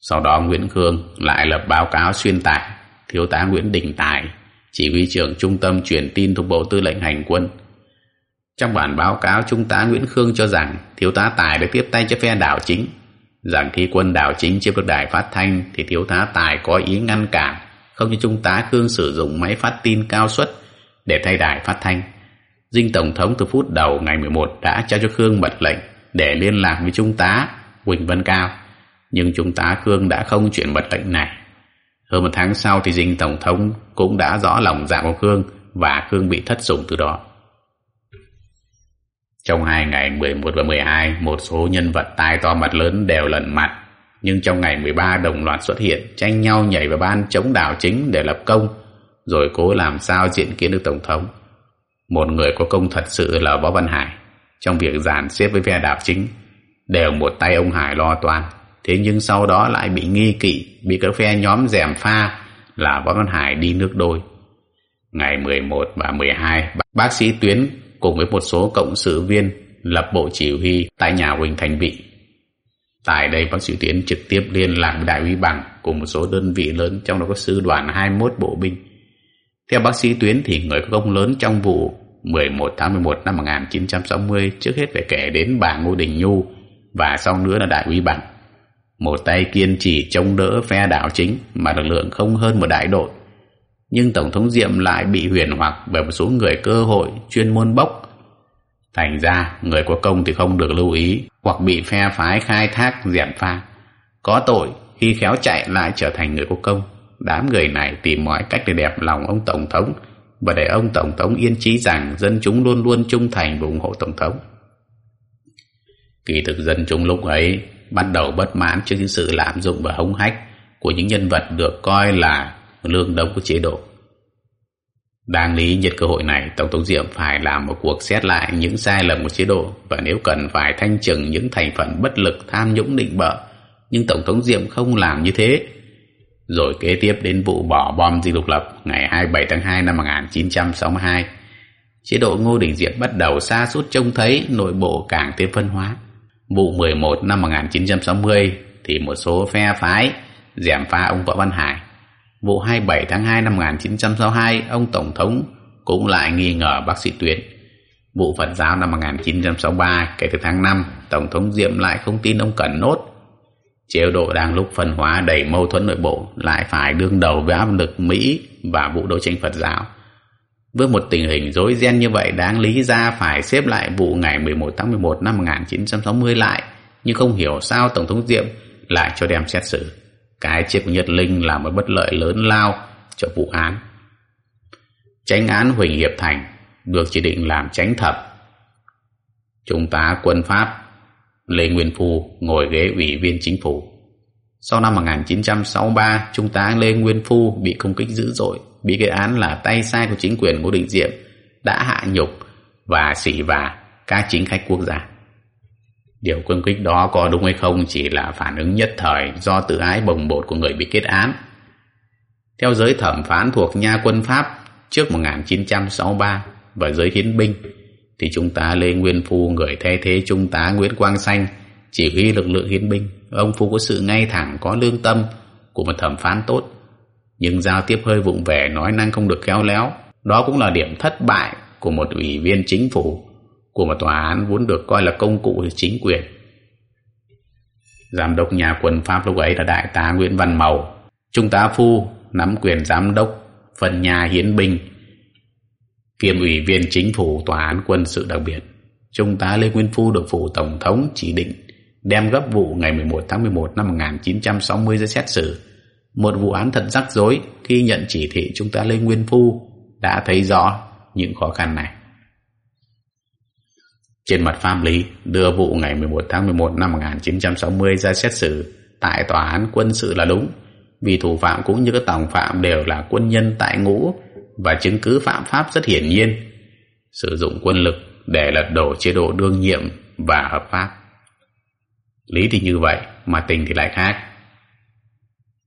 Sau đó Nguyễn Khương lại lập báo cáo xuyên tạc thiếu tá Nguyễn Đình Tài, chỉ huy trưởng trung tâm truyền tin thuộc Bộ Tư lệnh Hành quân. Trong bản báo cáo, Trung tá Nguyễn Khương cho rằng thiếu tá Tài đã tiếp tay cho phe đảo chính, rằng khi quân đảo chính chiếm được đài phát thanh thì thiếu tá Tài có ý ngăn cản, không cho Trung tá Khương sử dụng máy phát tin cao suất để thay đài phát thanh. Dinh Tổng thống từ phút đầu ngày 11 đã trao cho Khương mật lệnh để liên lạc với Trung tá Quỳnh Văn Cao nhưng trung tá Khương đã không chuyển mật lệnh này. Hơn một tháng sau thì dinh Tổng thống cũng đã rõ lòng dạ của Khương và Khương bị thất sủng từ đó. Trong hai ngày 11 và 12, một số nhân vật tai to mặt lớn đều lần mặt. Nhưng trong ngày 13 đồng loạt xuất hiện, tranh nhau nhảy vào ban chống đảo chính để lập công, rồi cố làm sao diện kiến được Tổng thống. Một người có công thật sự là Võ Văn Hải, trong việc dàn xếp với phe đảo chính, đều một tay ông Hải lo toan thế nhưng sau đó lại bị nghi kỵ bị các phe nhóm dèm pha là Võ Văn Hải đi nước đôi. Ngày 11 và 12, bác sĩ Tuyến cùng với một số cộng sự viên lập bộ chỉ huy tại nhà Huỳnh Thành Bị. Tại đây, bác sĩ Tuyến trực tiếp liên lạc với đại úy bằng cùng một số đơn vị lớn, trong đó có sư đoàn 21 bộ binh. Theo bác sĩ Tuyến thì người có công lớn trong vụ 11 tháng 11 năm 1960 trước hết phải kể đến bà Ngô Đình Nhu và sau nữa là đại úy bằng một tay kiên trì chống đỡ phe đảo chính mà lực lượng không hơn một đại đội. Nhưng Tổng thống Diệm lại bị huyền hoặc bởi một số người cơ hội chuyên môn bốc. Thành ra, người có công thì không được lưu ý hoặc bị phe phái khai thác dẹp pha. Có tội khi khéo chạy lại trở thành người có công. Đám người này tìm mọi cách để đẹp lòng ông Tổng thống và để ông Tổng thống yên trí rằng dân chúng luôn luôn trung thành và ủng hộ Tổng thống. Kỳ thực dân chúng lúc ấy bắt đầu bất mãn trước những sự lạm dụng và hống hách của những nhân vật được coi là lương đông của chế độ. Đáng lý nhiệt cơ hội này, Tổng thống Diệm phải làm một cuộc xét lại những sai lầm của chế độ và nếu cần phải thanh trừng những thành phần bất lực tham nhũng định bợ. Nhưng Tổng thống Diệm không làm như thế. rồi kế tiếp đến vụ bỏ bom di lục lập ngày 27 tháng 2 năm 1962. Chế độ Ngô Đình Diệm bắt đầu xa sút trông thấy nội bộ càng thêm phân hóa. Vụ 11 năm 1960 thì một số phe phái dẻm phá ông Võ Văn Hải. Vụ 27 tháng 2 năm 1962, ông Tổng thống cũng lại nghi ngờ bác sĩ Tuyến. Vụ Phật giáo năm 1963, kể từ tháng 5, Tổng thống Diệm lại không tin ông Cẩn Nốt. Chế độ đang lúc phân hóa đầy mâu thuẫn nội bộ lại phải đương đầu với áp lực Mỹ và vụ đấu tranh Phật giáo. Với một tình hình rối ren như vậy đáng lý ra phải xếp lại vụ ngày 11 tháng 11 năm 1960 lại, nhưng không hiểu sao Tổng thống Diệm lại cho đem xét xử. Cái chết của Nhật Linh là một bất lợi lớn lao cho vụ án. Tránh án Huỳnh Hiệp Thành được chỉ định làm tránh thập. Trung tá quân Pháp Lê Nguyên Phu ngồi ghế ủy viên chính phủ. Sau năm 1963, Trung tá Lê Nguyên Phu bị công kích dữ dội, bị gây án là tay sai của chính quyền Ngô Đình Diệm đã hạ nhục và xỉ vả các chính khách quốc gia. Điều cương kích đó có đúng hay không chỉ là phản ứng nhất thời do tự ái bồng bột của người bị kết án. Theo giới thẩm phán thuộc nha quân Pháp trước 1963 và giới hiến binh, thì Trung tá Lê Nguyên Phu người thay thế Trung tá Nguyễn Quang Xanh chỉ huy lực lượng hiến binh. Ông Phu có sự ngay thẳng, có lương tâm của một thẩm phán tốt, nhưng giao tiếp hơi vụng vẻ nói năng không được khéo léo. Đó cũng là điểm thất bại của một ủy viên chính phủ của một tòa án vốn được coi là công cụ chính quyền. Giám đốc nhà quân Pháp lúc ấy là đại tá Nguyễn Văn Màu. Trung tá Phu, nắm quyền giám đốc phần nhà hiến binh, kiêm ủy viên chính phủ tòa án quân sự đặc biệt. Trung tá Lê Nguyên Phu được phủ tổng thống chỉ định đem gấp vụ ngày 11 tháng 11 năm 1960 ra xét xử. Một vụ án thật rắc rối khi nhận chỉ thị Trung tá Lê Nguyên Phu đã thấy rõ những khó khăn này. Trên mặt pháp lý, đưa vụ ngày 11 tháng 11 năm 1960 ra xét xử tại tòa án quân sự là đúng, vì thủ phạm cũng như các tòng phạm đều là quân nhân tại ngũ và chứng cứ phạm pháp rất hiển nhiên. Sử dụng quân lực để lật đổ chế độ đương nhiệm và hợp pháp. Lý thì như vậy, mà tình thì lại khác.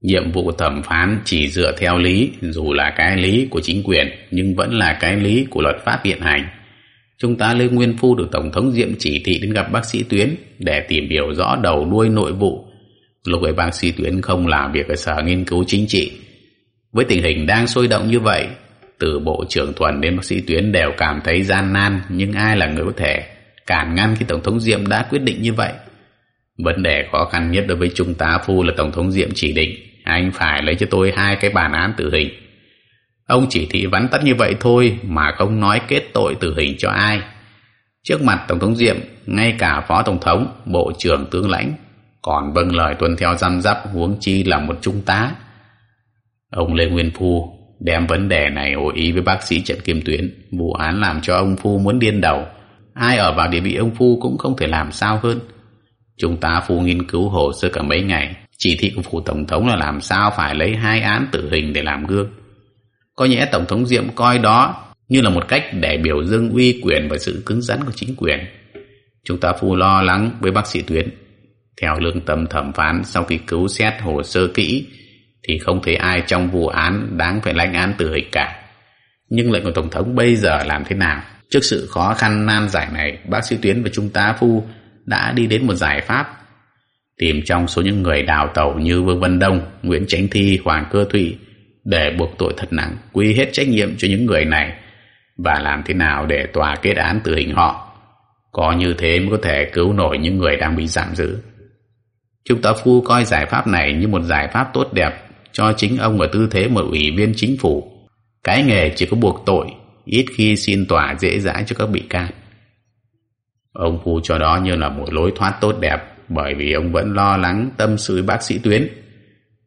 Nhiệm vụ thẩm phán chỉ dựa theo lý, dù là cái lý của chính quyền, nhưng vẫn là cái lý của luật pháp hiện hành. Chúng ta Lê Nguyên Phu được Tổng thống Diệm chỉ thị đến gặp bác sĩ Tuyến để tìm hiểu rõ đầu đuôi nội vụ. Lúc ấy bác sĩ Tuyến không làm việc ở Sở Nghiên cứu Chính trị. Với tình hình đang sôi động như vậy, từ Bộ trưởng Thuần đến bác sĩ Tuyến đều cảm thấy gian nan, nhưng ai là người có thể cản ngăn khi Tổng thống Diệm đã quyết định như vậy? Vấn đề khó khăn nhất đối với Trung tá Phu là Tổng thống Diệm chỉ định anh phải lấy cho tôi hai cái bản án tử hình Ông chỉ thị vắn tắt như vậy thôi mà không nói kết tội tử hình cho ai. Trước mặt Tổng thống Diệm, ngay cả Phó Tổng thống, Bộ trưởng tướng lãnh còn vâng lời tuân theo răm rắp huống chi là một trung tá. Ông Lê Nguyên Phu đem vấn đề này hội ý với bác sĩ Trần Kim Tuyến. Vụ án làm cho ông Phu muốn điên đầu. Ai ở vào địa vị ông Phu cũng không thể làm sao hơn. Chúng ta Phu nghiên cứu hồ sơ cả mấy ngày. Chỉ thị của Phủ Tổng thống là làm sao phải lấy hai án tử hình để làm gương. Có nhẽ Tổng thống Diệm coi đó như là một cách để biểu dương uy quyền và sự cứng rắn của chính quyền. Chúng ta phu lo lắng với bác sĩ Tuyến. Theo lương tâm thẩm phán sau khi cứu xét hồ sơ kỹ thì không thấy ai trong vụ án đáng phải lãnh án tử hình cả. Nhưng lệnh của Tổng thống bây giờ làm thế nào? Trước sự khó khăn nan giải này, bác sĩ Tuyến và Trung tá Phu đã đi đến một giải pháp. Tìm trong số những người đào tàu như Vương Văn Đông, Nguyễn Chánh Thi, Hoàng Cơ Thụy để buộc tội thật nặng, quy hết trách nhiệm cho những người này và làm thế nào để tòa kết án tử hình họ. Có như thế mới có thể cứu nổi những người đang bị giảm giữ. Chúng ta phu coi giải pháp này như một giải pháp tốt đẹp cho chính ông ở tư thế một ủy viên chính phủ. Cái nghề chỉ có buộc tội, ít khi xin tòa dễ dãi cho các bị can. Ông phu cho đó như là một lối thoát tốt đẹp bởi vì ông vẫn lo lắng tâm sự bác sĩ Tuyến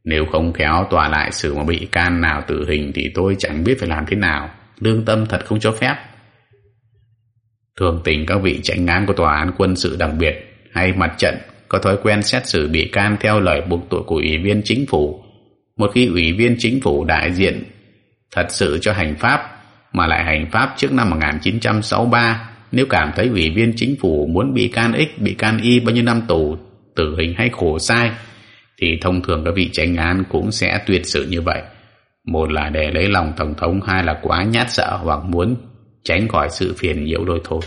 nếu không khéo tòa lại xử mà bị can nào tử hình thì tôi chẳng biết phải làm thế nào. Lương tâm thật không cho phép. Thường tình các vị tránh án của tòa án quân sự đặc biệt hay mặt trận có thói quen xét xử bị can theo lời buộc tội của ủy viên chính phủ. Một khi ủy viên chính phủ đại diện thật sự cho hành pháp mà lại hành pháp trước năm 1963 nếu cảm thấy ủy viên chính phủ muốn bị can X, bị can Y bao nhiêu năm tù, tử hình hay khổ sai thì thông thường các vị tranh án cũng sẽ tuyệt sự như vậy. Một là để lấy lòng Tổng thống, hai là quá nhát sợ hoặc muốn tránh khỏi sự phiền nhiễu đôi thôi.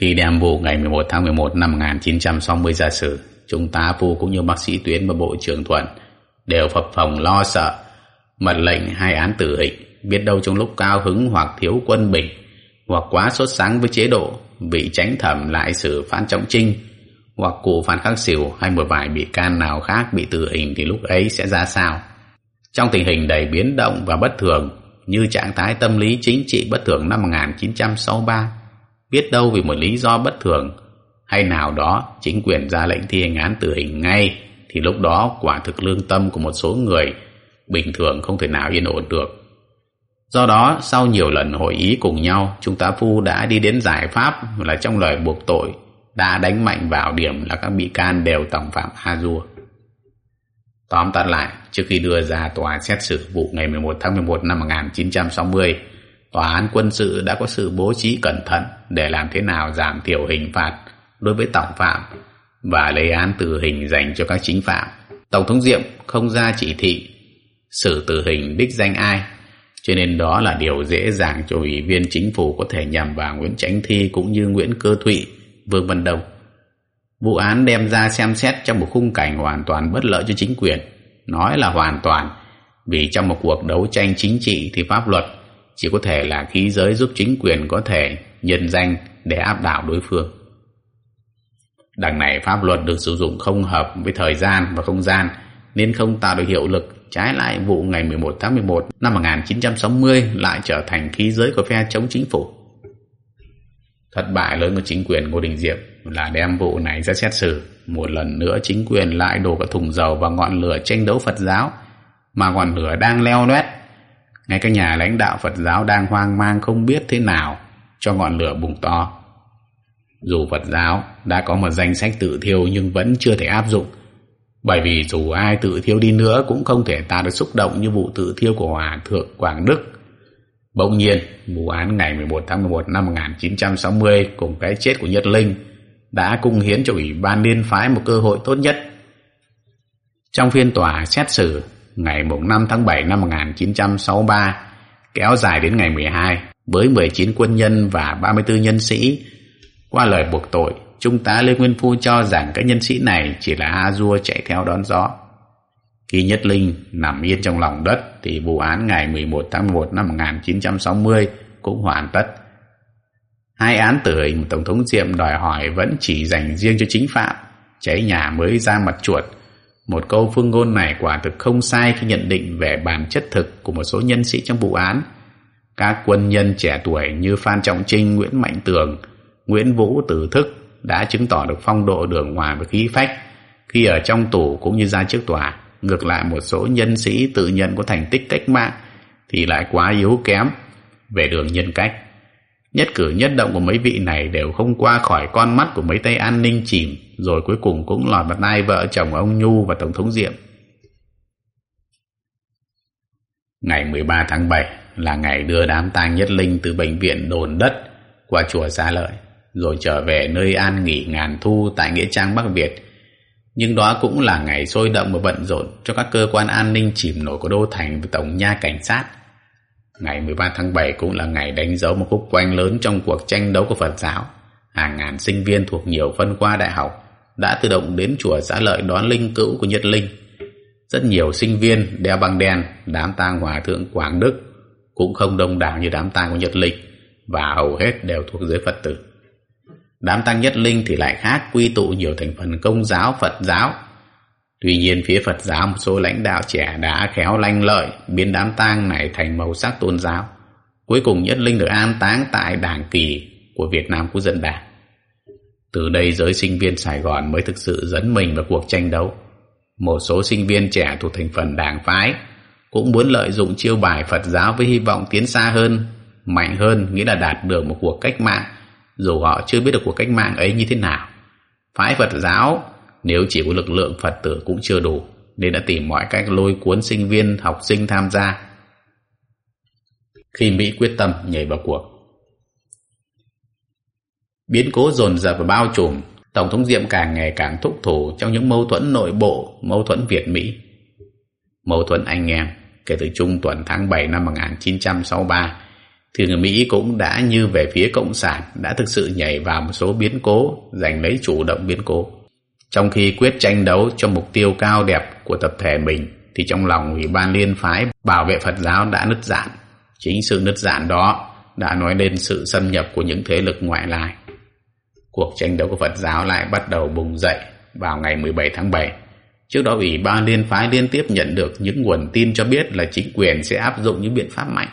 Khi đem vụ ngày 11 tháng 11 năm 1960 ra xử, chúng tá phu cũng như bác sĩ Tuyến và Bộ trưởng Thuận đều phập phồng lo sợ, mật lệnh hai án tử hình, biết đâu trong lúc cao hứng hoặc thiếu quân bình, hoặc quá sốt sáng với chế độ, vị tránh thẩm lại xử phán Trọng Trinh, hoặc cụ Phan Khắc Sỉu hay một vài bị can nào khác bị tử hình thì lúc ấy sẽ ra sao. Trong tình hình đầy biến động và bất thường, như trạng thái tâm lý chính trị bất thường năm 1963, biết đâu vì một lý do bất thường hay nào đó chính quyền ra lệnh thi hành án tử hình ngay thì lúc đó quả thực lương tâm của một số người bình thường không thể nào yên ổn được. Do đó, sau nhiều lần hội ý cùng nhau, chúng ta phu đã đi đến giải pháp là trong lời buộc tội đã đánh mạnh vào điểm là các bị can đều tổng phạm A Tóm tắt lại, trước khi đưa ra tòa xét xử vụ ngày 11 tháng 11 năm 1960, tòa án quân sự đã có sự bố trí cẩn thận để làm thế nào giảm thiểu hình phạt đối với tổng phạm và lấy án tử hình dành cho các chính phạm. Tổng thống Diệm không ra chỉ thị xử tử hình đích danh ai, cho nên đó là điều dễ dàng cho ủy viên chính phủ có thể nhằm vào Nguyễn Chánh Thi cũng như Nguyễn Cơ Thụy, Vương Văn Đông. Vụ án đem ra xem xét trong một khung cảnh hoàn toàn bất lợi cho chính quyền. Nói là hoàn toàn, vì trong một cuộc đấu tranh chính trị thì pháp luật chỉ có thể là khí giới giúp chính quyền có thể nhân danh để áp đảo đối phương. Đằng này pháp luật được sử dụng không hợp với thời gian và không gian nên không tạo được hiệu lực trái lại vụ ngày 11 tháng 11 năm 1960 lại trở thành khí giới của phe chống chính phủ. Thất bại lớn của chính quyền Ngô Đình Diệm là đem vụ này ra xét xử. Một lần nữa chính quyền lại đổ cả thùng dầu vào ngọn lửa tranh đấu Phật giáo, mà ngọn lửa đang leo loét. Ngay các nhà lãnh đạo Phật giáo đang hoang mang không biết thế nào cho ngọn lửa bùng to. Dù Phật giáo đã có một danh sách tự thiêu nhưng vẫn chưa thể áp dụng, bởi vì dù ai tự thiêu đi nữa cũng không thể tạo được xúc động như vụ tự thiêu của Hòa Thượng Quảng Đức. Bỗng nhiên, vụ án ngày 11 tháng 11 năm 1960 cùng cái chết của Nhật Linh đã cung hiến cho Ủy ban Liên phái một cơ hội tốt nhất. Trong phiên tòa xét xử ngày 5 tháng 7 năm 1963 kéo dài đến ngày 12 với 19 quân nhân và 34 nhân sĩ qua lời buộc tội Trung tá Lê Nguyên Phu cho rằng các nhân sĩ này chỉ là a dua chạy theo đón gió. Khi Nhất Linh nằm yên trong lòng đất thì vụ án ngày 11 tháng 1 năm 1960 cũng hoàn tất. Hai án tử hình Tổng thống Diệm đòi hỏi vẫn chỉ dành riêng cho chính phạm, cháy nhà mới ra mặt chuột. Một câu phương ngôn này quả thực không sai khi nhận định về bản chất thực của một số nhân sĩ trong vụ án. Các quân nhân trẻ tuổi như Phan Trọng Trinh, Nguyễn Mạnh Tường, Nguyễn Vũ Tử Thức đã chứng tỏ được phong độ đường hòa và khí phách khi ở trong tù cũng như ra trước tòa. Ngược lại một số nhân sĩ tự nhận có thành tích cách mạng thì lại quá yếu kém về đường nhân cách. Nhất cử nhất động của mấy vị này đều không qua khỏi con mắt của mấy tay an ninh chìm, rồi cuối cùng cũng lọt vào tai vợ chồng ông Nhu và Tổng thống Diệm. Ngày 13 tháng 7 là ngày đưa đám tang nhất linh từ bệnh viện đồn đất qua chùa Gia Lợi, rồi trở về nơi an nghỉ ngàn thu tại Nghĩa Trang Bắc Việt. Nhưng đó cũng là ngày sôi động và bận rộn cho các cơ quan an ninh chìm nổi của Đô Thành và Tổng nha Cảnh sát. Ngày 13 tháng 7 cũng là ngày đánh dấu một khúc quanh lớn trong cuộc tranh đấu của Phật giáo. Hàng ngàn sinh viên thuộc nhiều phân khoa đại học đã tự động đến chùa xã lợi đón linh cữu của Nhất Linh. Rất nhiều sinh viên đeo băng đen, đám tang hòa thượng Quảng Đức cũng không đông đảo như đám tang của Nhật Linh và hầu hết đều thuộc giới Phật tử. Đám tăng nhất linh thì lại khác quy tụ nhiều thành phần công giáo, Phật giáo. Tuy nhiên phía Phật giáo một số lãnh đạo trẻ đã khéo lanh lợi biến đám tang này thành màu sắc tôn giáo. Cuối cùng nhất linh được an táng tại đảng kỳ của Việt Nam Quốc dân đảng. Từ đây giới sinh viên Sài Gòn mới thực sự dẫn mình vào cuộc tranh đấu. Một số sinh viên trẻ thuộc thành phần đảng phái cũng muốn lợi dụng chiêu bài Phật giáo với hy vọng tiến xa hơn, mạnh hơn nghĩa là đạt được một cuộc cách mạng dù họ chưa biết được cuộc cách mạng ấy như thế nào. Phái Phật giáo nếu chỉ có lực lượng Phật tử cũng chưa đủ nên đã tìm mọi cách lôi cuốn sinh viên học sinh tham gia. Khi Mỹ quyết tâm nhảy vào cuộc. Biến cố dồn dập và bao trùm Tổng thống Diệm càng ngày càng thúc thủ trong những mâu thuẫn nội bộ, mâu thuẫn Việt-Mỹ. Mâu thuẫn anh em kể từ trung tuần tháng 7 năm 1963 thì người Mỹ cũng đã như về phía Cộng sản đã thực sự nhảy vào một số biến cố, giành lấy chủ động biến cố. Trong khi quyết tranh đấu cho mục tiêu cao đẹp của tập thể mình thì trong lòng Ủy ban Liên phái bảo vệ Phật giáo đã nứt giãn Chính sự nứt giãn đó đã nói lên sự xâm nhập của những thế lực ngoại lai. Cuộc tranh đấu của Phật giáo lại bắt đầu bùng dậy vào ngày 17 tháng 7. Trước đó Ủy ban Liên phái liên tiếp nhận được những nguồn tin cho biết là chính quyền sẽ áp dụng những biện pháp mạnh.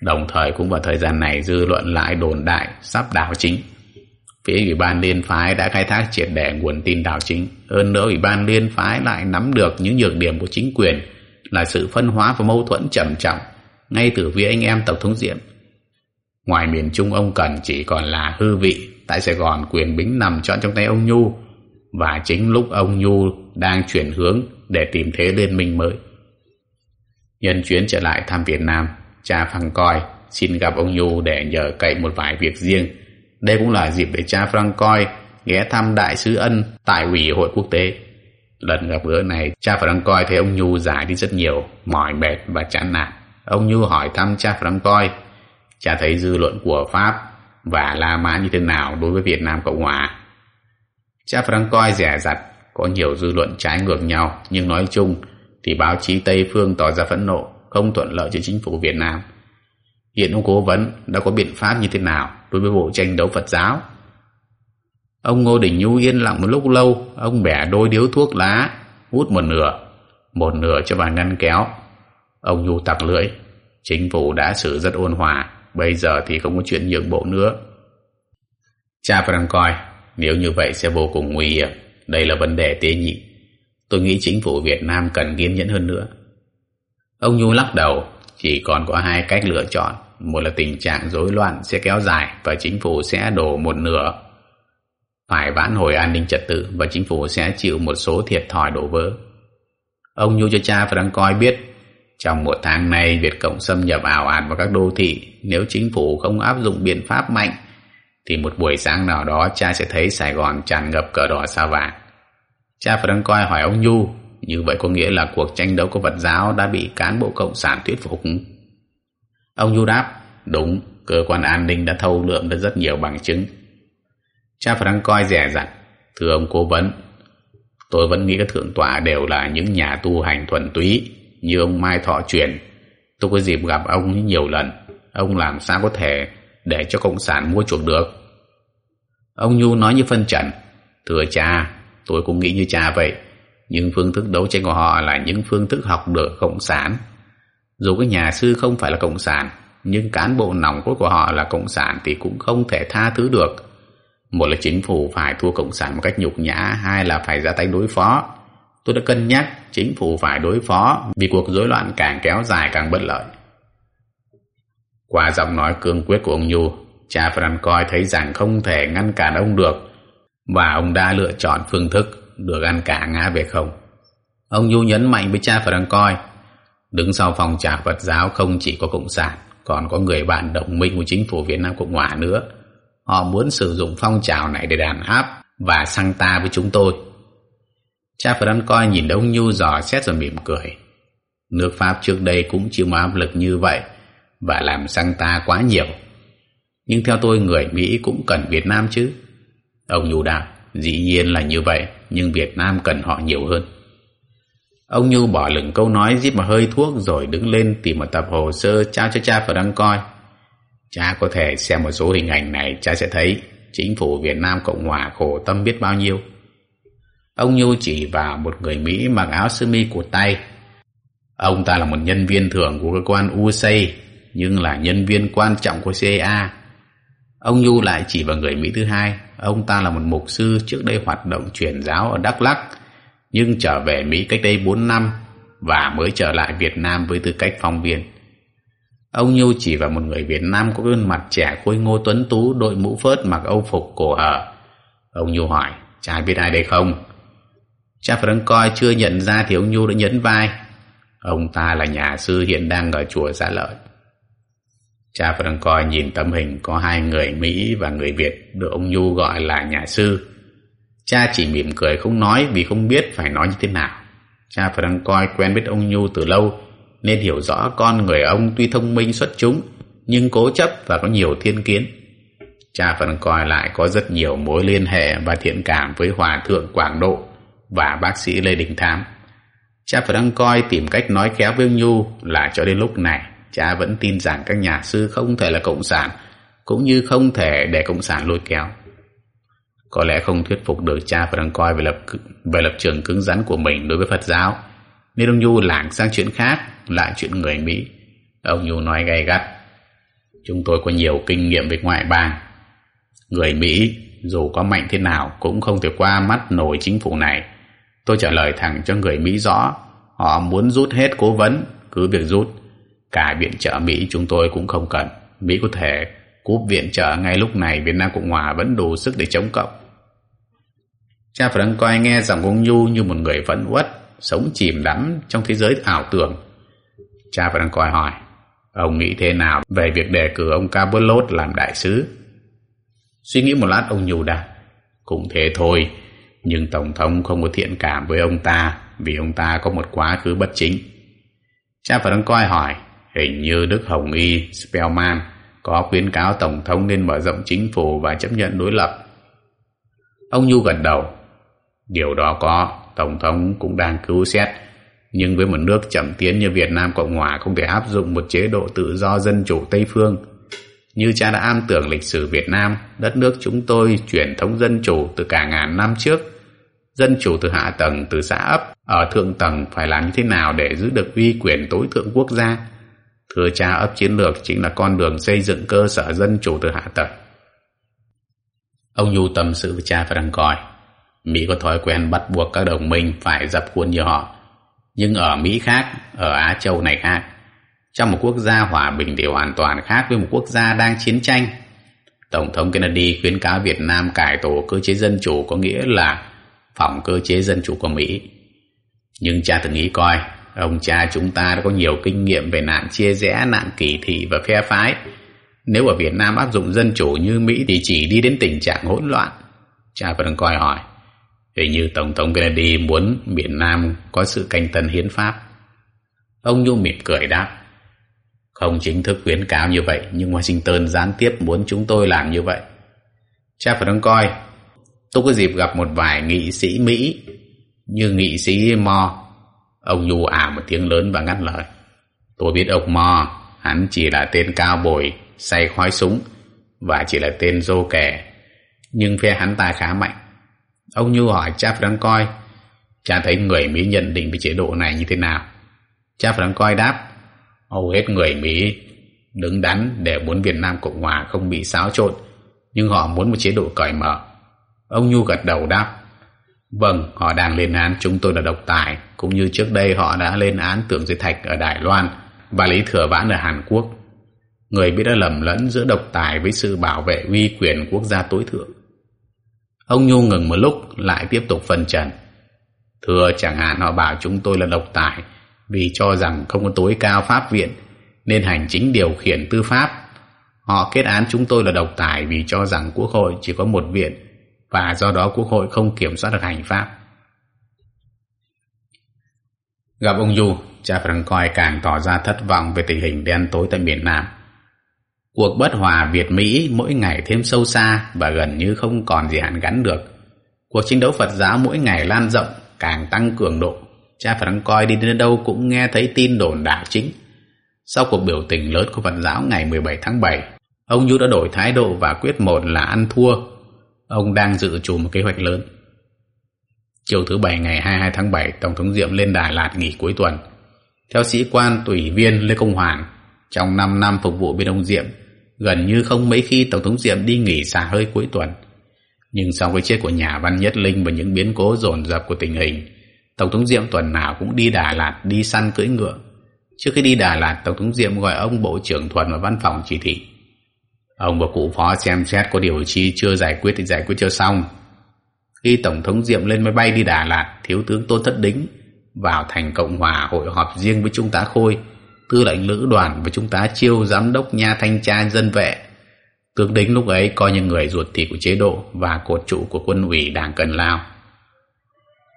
Đồng thời cũng vào thời gian này dư luận lại đồn đại sắp đảo chính. Phía Ủy ban Liên phái đã khai thác triệt để nguồn tin đảo chính. Hơn nữa Ủy ban Liên phái lại nắm được những nhược điểm của chính quyền là sự phân hóa và mâu thuẫn trầm trọng ngay từ phía anh em Tổng thống Diệm. Ngoài miền Trung ông Cần chỉ còn là hư vị tại Sài Gòn quyền bính nằm trọn trong tay ông Nhu và chính lúc ông Nhu đang chuyển hướng để tìm thế liên minh mới. Nhân chuyến trở lại thăm Việt Nam, cha Phăng Coi xin gặp ông Nhu để nhờ cậy một vài việc riêng. Đây cũng là dịp để cha Phăng Coi ghé thăm Đại sứ Ân tại ủy hội quốc tế. Lần gặp gỡ này, cha Phăng Coi thấy ông Nhu giải đi rất nhiều, mỏi mệt và chán nản. Ông Nhu hỏi thăm cha Phăng Coi, cha thấy dư luận của Pháp và La Mã như thế nào đối với Việt Nam Cộng Hòa. Cha Francois rẻ rặt, có nhiều dư luận trái ngược nhau, nhưng nói chung thì báo chí Tây Phương tỏ ra phẫn nộ, không thuận lợi cho chính phủ Việt Nam. Hiện ông cố vấn đã có biện pháp như thế nào đối với vụ tranh đấu Phật giáo? Ông Ngô Đình Nhu yên lặng một lúc lâu, ông bẻ đôi điếu thuốc lá, hút một nửa, một nửa cho vào ngăn kéo. Ông Nhu tặc lưỡi, chính phủ đã xử rất ôn hòa, Bây giờ thì không có chuyện nhượng bộ nữa. Cha Frank coi, nếu như vậy sẽ vô cùng nguy hiểm. Đây là vấn đề tế nhị. Tôi nghĩ chính phủ Việt Nam cần kiên nhẫn hơn nữa. Ông Nhu lắc đầu, chỉ còn có hai cách lựa chọn. Một là tình trạng rối loạn sẽ kéo dài và chính phủ sẽ đổ một nửa. Phải vãn hồi an ninh trật tự và chính phủ sẽ chịu một số thiệt thòi đổ vỡ. Ông Nhu cho cha Frank coi biết trong một tháng nay, Việt Cộng xâm nhập ảo ạt vào các đô thị. Nếu chính phủ không áp dụng biện pháp mạnh, thì một buổi sáng nào đó cha sẽ thấy Sài Gòn tràn ngập cờ đỏ sao vàng. Cha phải coi hỏi ông Nhu, như vậy có nghĩa là cuộc tranh đấu của Phật giáo đã bị cán bộ Cộng sản thuyết phục. Ông Du đáp, đúng, cơ quan an ninh đã thâu lượm được rất nhiều bằng chứng. Cha phải đang coi rẻ rặt, thưa ông cố vấn, tôi vẫn nghĩ các thượng tọa đều là những nhà tu hành thuần túy, như ông Mai Thọ truyền. Tôi có dịp gặp ông nhiều lần. Ông làm sao có thể để cho Cộng sản mua chuộc được? Ông Nhu nói như phân trần. Thưa cha, tôi cũng nghĩ như cha vậy. Nhưng phương thức đấu tranh của họ là những phương thức học được Cộng sản. Dù cái nhà sư không phải là Cộng sản, nhưng cán bộ nòng cốt của họ là Cộng sản thì cũng không thể tha thứ được. Một là chính phủ phải thua Cộng sản một cách nhục nhã, hai là phải ra tay đối phó. Tôi đã cân nhắc chính phủ phải đối phó vì cuộc rối loạn càng kéo dài càng bất lợi. Qua giọng nói cương quyết của ông Nhu, cha Francois thấy rằng không thể ngăn cản ông được và ông đã lựa chọn phương thức được ăn cả ngã về không. Ông Nhu nhấn mạnh với cha Francois, đứng sau phòng trà Phật giáo không chỉ có Cộng sản, còn có người bạn đồng minh của chính phủ Việt Nam Cộng Hòa nữa. Họ muốn sử dụng phong trào này để đàn áp và sang ta với chúng tôi. Cha Phật coi nhìn ông Nhu dò xét rồi mỉm cười. Nước Pháp trước đây cũng chịu một áp lực như vậy và làm sang ta quá nhiều. Nhưng theo tôi người Mỹ cũng cần Việt Nam chứ. Ông Nhu đáp, dĩ nhiên là như vậy, nhưng Việt Nam cần họ nhiều hơn. Ông Nhu bỏ lửng câu nói giết một hơi thuốc rồi đứng lên tìm một tập hồ sơ trao cho cha và đăng coi. Cha có thể xem một số hình ảnh này cha sẽ thấy chính phủ Việt Nam Cộng Hòa khổ tâm biết bao nhiêu. Ông Nhu chỉ vào một người Mỹ mặc áo sơ mi của tay. Ông ta là một nhân viên thường của cơ quan USA, nhưng là nhân viên quan trọng của CIA. Ông Nhu lại chỉ vào người Mỹ thứ hai. Ông ta là một mục sư trước đây hoạt động truyền giáo ở Đắk Lắk, nhưng trở về Mỹ cách đây 4 năm và mới trở lại Việt Nam với tư cách phóng viên. Ông Nhu chỉ vào một người Việt Nam có gương mặt trẻ khôi ngô tuấn tú đội mũ phớt mặc âu phục cổ hở. Ông Nhu hỏi, cha biết ai đây không? Cha Frank coi chưa nhận ra thì ông Nhu đã nhấn vai. Ông ta là nhà sư hiện đang ở chùa Gia Lợi. Cha Frank coi nhìn tấm hình có hai người Mỹ và người Việt được ông Nhu gọi là nhà sư. Cha chỉ mỉm cười không nói vì không biết phải nói như thế nào. Cha Frank coi quen biết ông Nhu từ lâu, nên hiểu rõ con người ông tuy thông minh xuất chúng, nhưng cố chấp và có nhiều thiên kiến. Cha Frank coi lại có rất nhiều mối liên hệ và thiện cảm với Hòa Thượng Quảng Độ và bác sĩ Lê Đình Thám. Cha Frank coi tìm cách nói khéo với ông Nhu là cho đến lúc này cha vẫn tin rằng các nhà sư không thể là cộng sản, cũng như không thể để cộng sản lôi kéo. Có lẽ không thuyết phục được cha Frank coi về lập về lập trường cứng rắn của mình đối với Phật giáo nên ông Nhu lảng sang chuyện khác, lại chuyện người Mỹ. Ông Nhu nói gay gắt, Chúng tôi có nhiều kinh nghiệm về ngoại bang. Người Mỹ, dù có mạnh thế nào, cũng không thể qua mắt nổi chính phủ này. Tôi trả lời thẳng cho người Mỹ rõ, họ muốn rút hết cố vấn, cứ việc rút. Cả viện trợ Mỹ chúng tôi cũng không cần. Mỹ có thể cúp viện trợ ngay lúc này Việt Nam Cộng Hòa vẫn đủ sức để chống cộng. Cha Frank coi nghe giọng ông Nhu như một người phẫn uất, sống chìm đắm trong thế giới ảo tưởng. Cha Frank coi hỏi, ông nghĩ thế nào về việc đề cử ông Cabot làm đại sứ? Suy nghĩ một lát ông Nhu đáp, cũng thế thôi, nhưng Tổng thống không có thiện cảm với ông ta vì ông ta có một quá khứ bất chính. Cha Frank coi hỏi, hình như Đức Hồng Y Spellman có khuyến cáo Tổng thống nên mở rộng chính phủ và chấp nhận đối lập. Ông Nhu gật đầu, Điều đó có, Tổng thống cũng đang cứu xét. Nhưng với một nước chậm tiến như Việt Nam Cộng Hòa không thể áp dụng một chế độ tự do dân chủ Tây Phương. Như cha đã am tưởng lịch sử Việt Nam, đất nước chúng tôi truyền thống dân chủ từ cả ngàn năm trước. Dân chủ từ hạ tầng, từ xã ấp, ở thượng tầng phải làm như thế nào để giữ được uy quyền tối thượng quốc gia thừa cha ấp chiến lược chính là con đường xây dựng cơ sở dân chủ từ hạ tầng. Ông Nhu tâm sự với cha và đăng coi. Mỹ có thói quen bắt buộc các đồng minh phải dập khuôn như họ. Nhưng ở Mỹ khác, ở Á Châu này khác. Trong một quốc gia hòa bình thì hoàn toàn khác với một quốc gia đang chiến tranh. Tổng thống Kennedy khuyến cáo Việt Nam cải tổ cơ chế dân chủ có nghĩa là phòng cơ chế dân chủ của Mỹ. Nhưng cha từng nghĩ coi, ông cha chúng ta đã có nhiều kinh nghiệm về nạn chia rẽ, nạn kỳ thị và phe phái. Nếu ở Việt Nam áp dụng dân chủ như Mỹ thì chỉ đi đến tình trạng hỗn loạn. Cha vẫn coi hỏi, Hình như Tổng thống Kennedy muốn Việt Nam có sự canh tân hiến pháp. Ông Nhu mỉm cười đáp. Không chính thức khuyến cáo như vậy, nhưng Washington gián tiếp muốn chúng tôi làm như vậy. Cha phải coi, tôi có dịp gặp một vài nghị sĩ Mỹ, như nghị sĩ Moore Ông Nhu ả một tiếng lớn và ngắt lời. Tôi biết ông Mo, hắn chỉ là tên cao bồi, say khói súng, và chỉ là tên dô kẻ. Nhưng phe hắn ta khá mạnh. Ông Nhu hỏi cha Frank coi Cha thấy người Mỹ nhận định về chế độ này như thế nào Cha Frank coi đáp Hầu hết người Mỹ đứng đắn để muốn Việt Nam Cộng Hòa không bị xáo trộn Nhưng họ muốn một chế độ cởi mở Ông Nhu gật đầu đáp Vâng, họ đang lên án chúng tôi là độc tài Cũng như trước đây họ đã lên án Tưởng Duy Thạch ở Đài Loan Và Lý Thừa Vãn ở Hàn Quốc Người biết đã lầm lẫn giữa độc tài với sự bảo vệ uy quyền quốc gia tối thượng Ông Nhu ngừng một lúc lại tiếp tục phân trần. Thưa chẳng hạn họ bảo chúng tôi là độc tài vì cho rằng không có tối cao pháp viện nên hành chính điều khiển tư pháp. Họ kết án chúng tôi là độc tài vì cho rằng quốc hội chỉ có một viện và do đó quốc hội không kiểm soát được hành pháp. Gặp ông Du, cha Francois càng tỏ ra thất vọng về tình hình đen tối tại miền Nam. Cuộc bất hòa Việt-Mỹ mỗi ngày thêm sâu xa và gần như không còn gì hạn gắn được. Cuộc chiến đấu Phật giáo mỗi ngày lan rộng, càng tăng cường độ. Cha Frank coi đi đến đâu cũng nghe thấy tin đồn đảo chính. Sau cuộc biểu tình lớn của Phật giáo ngày 17 tháng 7, ông Du đã đổi thái độ và quyết một là ăn thua. Ông đang dự trù một kế hoạch lớn. Chiều thứ Bảy ngày 22 tháng 7, Tổng thống Diệm lên Đà Lạt nghỉ cuối tuần. Theo sĩ quan tùy viên Lê Công Hoàng, trong 5 năm phục vụ bên ông Diệm, gần như không mấy khi Tổng thống Diệm đi nghỉ xả hơi cuối tuần. Nhưng sau cái chết của nhà văn Nhất Linh và những biến cố dồn dập của tình hình, Tổng thống Diệm tuần nào cũng đi Đà Lạt đi săn cưỡi ngựa. Trước khi đi Đà Lạt, Tổng thống Diệm gọi ông Bộ trưởng Thuần vào văn phòng chỉ thị. Ông và cụ phó xem xét có điều chi chưa giải quyết thì giải quyết chưa xong. Khi Tổng thống Diệm lên máy bay đi Đà Lạt, Thiếu tướng Tôn Thất Đính vào thành Cộng Hòa hội họp riêng với Trung tá Khôi tư lệnh lữ đoàn và trung tá chiêu giám đốc nha thanh tra dân vệ Tướng đính lúc ấy coi như người ruột thịt của chế độ và cột trụ của quân ủy Đảng Cần Lao.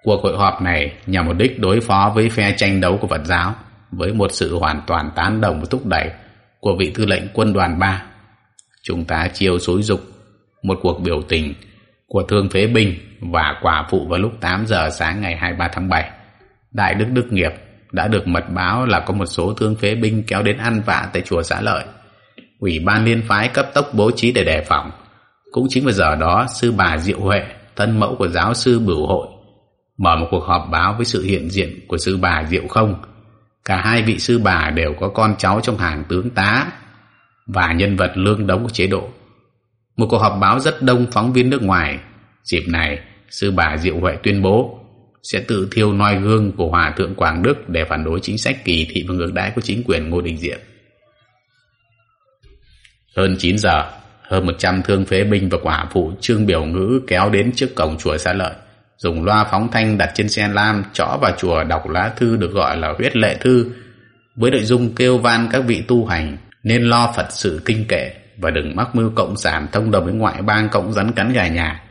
Cuộc hội họp này nhằm mục đích đối phó với phe tranh đấu của Phật giáo với một sự hoàn toàn tán đồng và thúc đẩy của vị tư lệnh quân đoàn 3. Chúng ta chiêu xối dục một cuộc biểu tình của thương phế binh và quả phụ vào lúc 8 giờ sáng ngày 23 tháng 7. Đại đức Đức Nghiệp đã được mật báo là có một số thương phế binh kéo đến ăn vạ tại chùa xã lợi. Ủy ban liên phái cấp tốc bố trí để đề phòng. Cũng chính vào giờ đó, sư bà Diệu Huệ, thân mẫu của giáo sư Bửu Hội, mở một cuộc họp báo với sự hiện diện của sư bà Diệu Không. Cả hai vị sư bà đều có con cháu trong hàng tướng tá và nhân vật lương đống của chế độ. Một cuộc họp báo rất đông phóng viên nước ngoài. Dịp này, sư bà Diệu Huệ tuyên bố sẽ tự thiêu noi gương của Hòa Thượng Quảng Đức để phản đối chính sách kỳ thị và ngược đãi của chính quyền Ngô Đình Diệm. Hơn 9 giờ, hơn 100 thương phế binh và quả phụ trương biểu ngữ kéo đến trước cổng chùa Sa Lợi, dùng loa phóng thanh đặt trên xe lam chõ vào chùa đọc lá thư được gọi là huyết lệ thư, với nội dung kêu van các vị tu hành nên lo Phật sự kinh kệ và đừng mắc mưu cộng sản thông đồng với ngoại bang cộng rắn cắn gà nhà.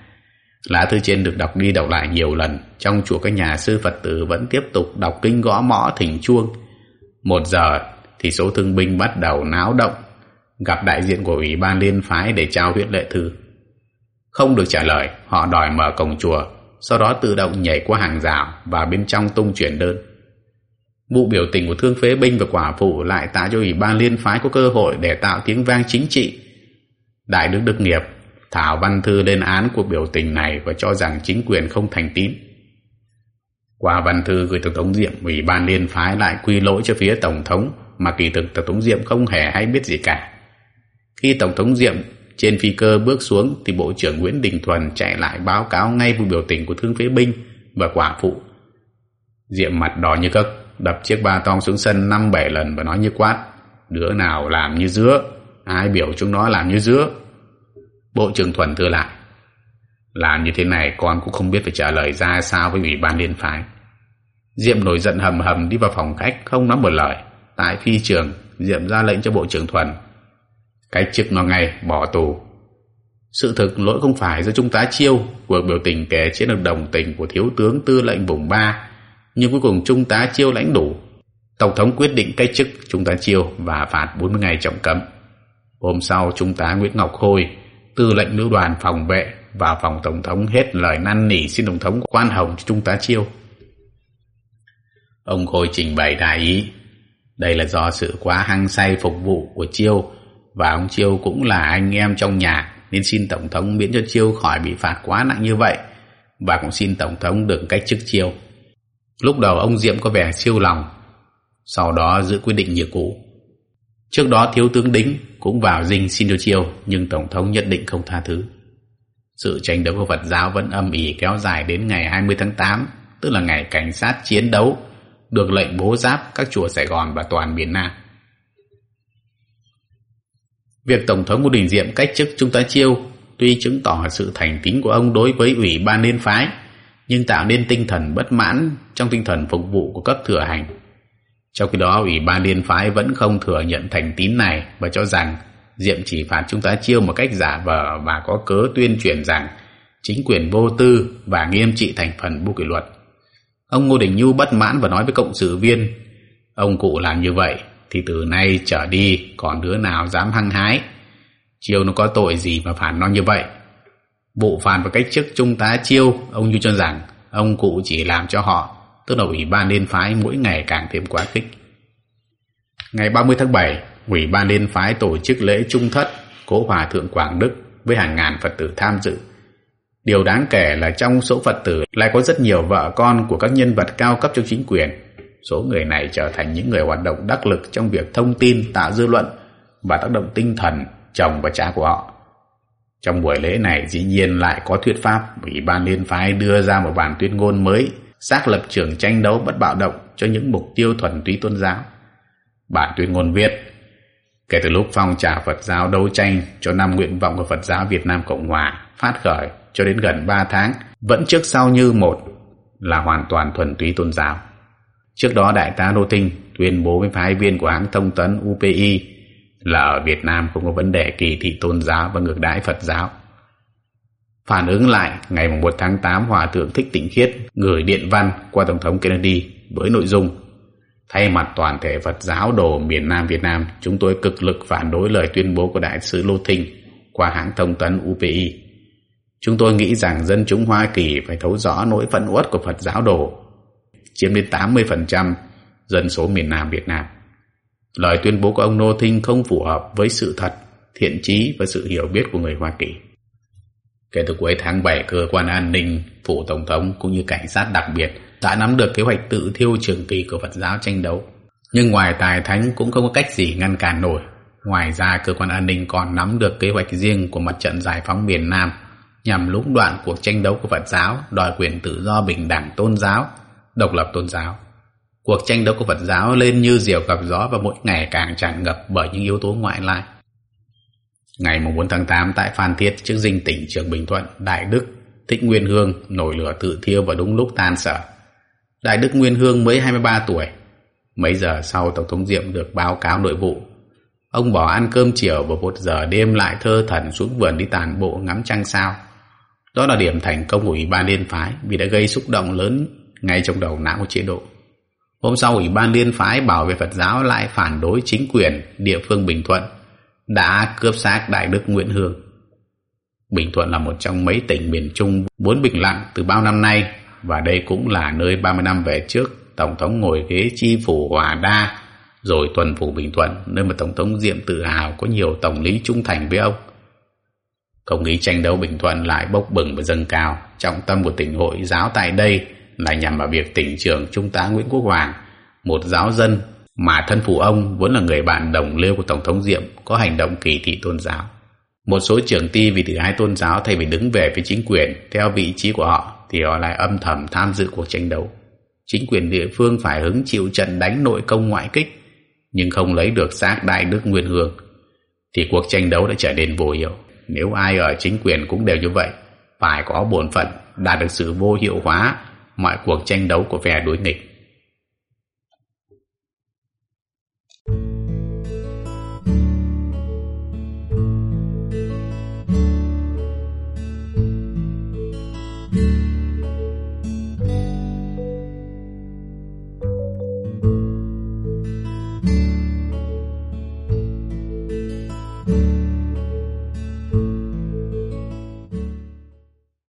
Lá thư trên được đọc đi đọc lại nhiều lần, trong chùa các nhà sư Phật tử vẫn tiếp tục đọc kinh gõ mõ thỉnh chuông. Một giờ thì số thương binh bắt đầu náo động, gặp đại diện của Ủy ban Liên Phái để trao huyết lệ thư. Không được trả lời, họ đòi mở cổng chùa, sau đó tự động nhảy qua hàng rào và bên trong tung chuyển đơn. Vụ biểu tình của thương phế binh và quả phụ lại tạo cho Ủy ban Liên Phái có cơ hội để tạo tiếng vang chính trị. Đại đức Đức Nghiệp thảo văn thư lên án cuộc biểu tình này và cho rằng chính quyền không thành tín. Qua văn thư gửi Tổng thống Diệm, Ủy ban Liên Phái lại quy lỗi cho phía Tổng thống mà kỳ thực Tổng thống Diệm không hề hay biết gì cả. Khi Tổng thống Diệm trên phi cơ bước xuống thì Bộ trưởng Nguyễn Đình Thuần chạy lại báo cáo ngay vụ biểu tình của thương phế binh và quả phụ. Diệm mặt đỏ như cất, đập chiếc ba tong xuống sân năm bảy lần và nói như quát. Đứa nào làm như dứa, ai biểu chúng nó làm như dứa. Bộ trưởng Thuần thưa lại. Làm như thế này con cũng không biết phải trả lời ra sao với ủy ban liên phái. Diệm nổi giận hầm hầm đi vào phòng khách không nói một lời. Tại phi trường, Diệm ra lệnh cho Bộ trưởng Thuần. Cái chức nó ngay, bỏ tù. Sự thực lỗi không phải do trung tá chiêu, cuộc biểu tình kể trên được đồng tình của thiếu tướng tư lệnh vùng ba nhưng cuối cùng trung tá chiêu lãnh đủ. Tổng thống quyết định cách chức trung tá chiêu và phạt 40 ngày trọng cấm. Hôm sau trung tá Nguyễn Ngọc Khôi tư lệnh lữ đoàn phòng vệ và phòng tổng thống hết lời năn nỉ xin tổng thống quan hồng cho trung tá chiêu. Ông Khôi trình bày đại ý, đây là do sự quá hăng say phục vụ của Chiêu và ông Chiêu cũng là anh em trong nhà nên xin tổng thống miễn cho Chiêu khỏi bị phạt quá nặng như vậy và cũng xin tổng thống đừng cách chức Chiêu. Lúc đầu ông Diệm có vẻ siêu lòng, sau đó giữ quyết định như cũ. Trước đó thiếu tướng Đính cũng vào dinh xin cho chiêu nhưng Tổng thống nhất định không tha thứ. Sự tranh đấu của Phật giáo vẫn âm ỉ kéo dài đến ngày 20 tháng 8, tức là ngày cảnh sát chiến đấu, được lệnh bố giáp các chùa Sài Gòn và toàn miền Nam. Việc Tổng thống Ngô Đình Diệm cách chức chúng ta chiêu tuy chứng tỏ sự thành tín của ông đối với Ủy ban Liên Phái, nhưng tạo nên tinh thần bất mãn trong tinh thần phục vụ của cấp thừa hành trong khi đó, Ủy ban Liên phái vẫn không thừa nhận thành tín này và cho rằng Diệm chỉ phạt chúng ta chiêu một cách giả vờ và có cớ tuyên truyền rằng chính quyền vô tư và nghiêm trị thành phần bu kỷ luật. Ông Ngô Đình Nhu bất mãn và nói với cộng sự viên Ông cụ làm như vậy thì từ nay trở đi còn đứa nào dám hăng hái. Chiêu nó có tội gì mà phản nó như vậy. Vụ phản và cách chức trung tá chiêu, ông Nhu cho rằng ông cụ chỉ làm cho họ tức là Ủy ban Liên phái mỗi ngày càng thêm quá khích. Ngày 30 tháng 7, Ủy ban Liên phái tổ chức lễ trung thất Cố Hòa Thượng Quảng Đức với hàng ngàn Phật tử tham dự. Điều đáng kể là trong số Phật tử lại có rất nhiều vợ con của các nhân vật cao cấp trong chính quyền. Số người này trở thành những người hoạt động đắc lực trong việc thông tin, tạo dư luận và tác động tinh thần chồng và cha của họ. Trong buổi lễ này dĩ nhiên lại có thuyết pháp Ủy ban Liên phái đưa ra một bản tuyên ngôn mới xác lập trường tranh đấu bất bạo động cho những mục tiêu thuần túy tôn giáo. Bản tuyên ngôn viết, kể từ lúc phong trào Phật giáo đấu tranh cho năm nguyện vọng của Phật giáo Việt Nam Cộng Hòa phát khởi cho đến gần 3 tháng, vẫn trước sau như một là hoàn toàn thuần túy tôn giáo. Trước đó Đại tá Đô Tinh tuyên bố với phái viên của hãng thông tấn UPI là ở Việt Nam không có vấn đề kỳ thị tôn giáo và ngược đãi Phật giáo. Phản ứng lại, ngày 1 tháng 8, Hòa Thượng Thích Tịnh Khiết gửi điện văn qua Tổng thống Kennedy với nội dung Thay mặt toàn thể Phật giáo đồ miền Nam Việt Nam, chúng tôi cực lực phản đối lời tuyên bố của Đại sứ Lô Thinh qua hãng thông tấn UPI. Chúng tôi nghĩ rằng dân chúng Hoa Kỳ phải thấu rõ nỗi phẫn uất của Phật giáo đồ, chiếm đến 80% dân số miền Nam Việt Nam. Lời tuyên bố của ông Nô Thinh không phù hợp với sự thật, thiện trí và sự hiểu biết của người Hoa Kỳ. Kể từ cuối tháng 7, cơ quan an ninh, phủ tổng thống cũng như cảnh sát đặc biệt đã nắm được kế hoạch tự thiêu trường kỳ của Phật giáo tranh đấu. Nhưng ngoài tài thánh cũng không có cách gì ngăn cản nổi. Ngoài ra, cơ quan an ninh còn nắm được kế hoạch riêng của mặt trận giải phóng miền Nam nhằm lũng đoạn cuộc tranh đấu của Phật giáo, đòi quyền tự do bình đẳng tôn giáo, độc lập tôn giáo. Cuộc tranh đấu của Phật giáo lên như diều gặp gió và mỗi ngày càng tràn ngập bởi những yếu tố ngoại lai. Ngày 4 tháng 8 tại Phan Thiết trước dinh tỉnh trường Bình Thuận, Đại Đức Thích Nguyên Hương nổi lửa tự thiêu vào đúng lúc tan sở. Đại Đức Nguyên Hương mới 23 tuổi. Mấy giờ sau Tổng thống Diệm được báo cáo nội vụ. Ông bỏ ăn cơm chiều và một giờ đêm lại thơ thần xuống vườn đi tàn bộ ngắm trăng sao. Đó là điểm thành công của Ủy ban Liên phái vì đã gây xúc động lớn ngay trong đầu não của chế độ. Hôm sau Ủy ban Liên phái bảo vệ Phật giáo lại phản đối chính quyền địa phương Bình Thuận, đã cướp xác Đại Đức Nguyễn Hương. Bình Thuận là một trong mấy tỉnh miền Trung vốn bình lặng từ bao năm nay, và đây cũng là nơi 30 năm về trước Tổng thống ngồi ghế chi phủ Hòa Đa, rồi tuần phủ Bình Thuận, nơi mà Tổng thống Diệm tự hào có nhiều tổng lý trung thành với ông. Không khí tranh đấu Bình Thuận lại bốc bừng và dâng cao. Trọng tâm của tỉnh hội giáo tại đây là nhằm vào việc tỉnh trưởng Trung tá Nguyễn Quốc Hoàng, một giáo dân mà thân phụ ông vốn là người bạn đồng liêu của Tổng thống Diệm có hành động kỳ thị tôn giáo. Một số trưởng ty vì tự ái tôn giáo thay vì đứng về với chính quyền theo vị trí của họ thì họ lại âm thầm tham dự cuộc tranh đấu. Chính quyền địa phương phải hứng chịu trận đánh nội công ngoại kích nhưng không lấy được xác đại đức Nguyên Hương thì cuộc tranh đấu đã trở nên vô hiệu. Nếu ai ở chính quyền cũng đều như vậy phải có bổn phận đạt được sự vô hiệu hóa mọi cuộc tranh đấu của phe đối nghịch.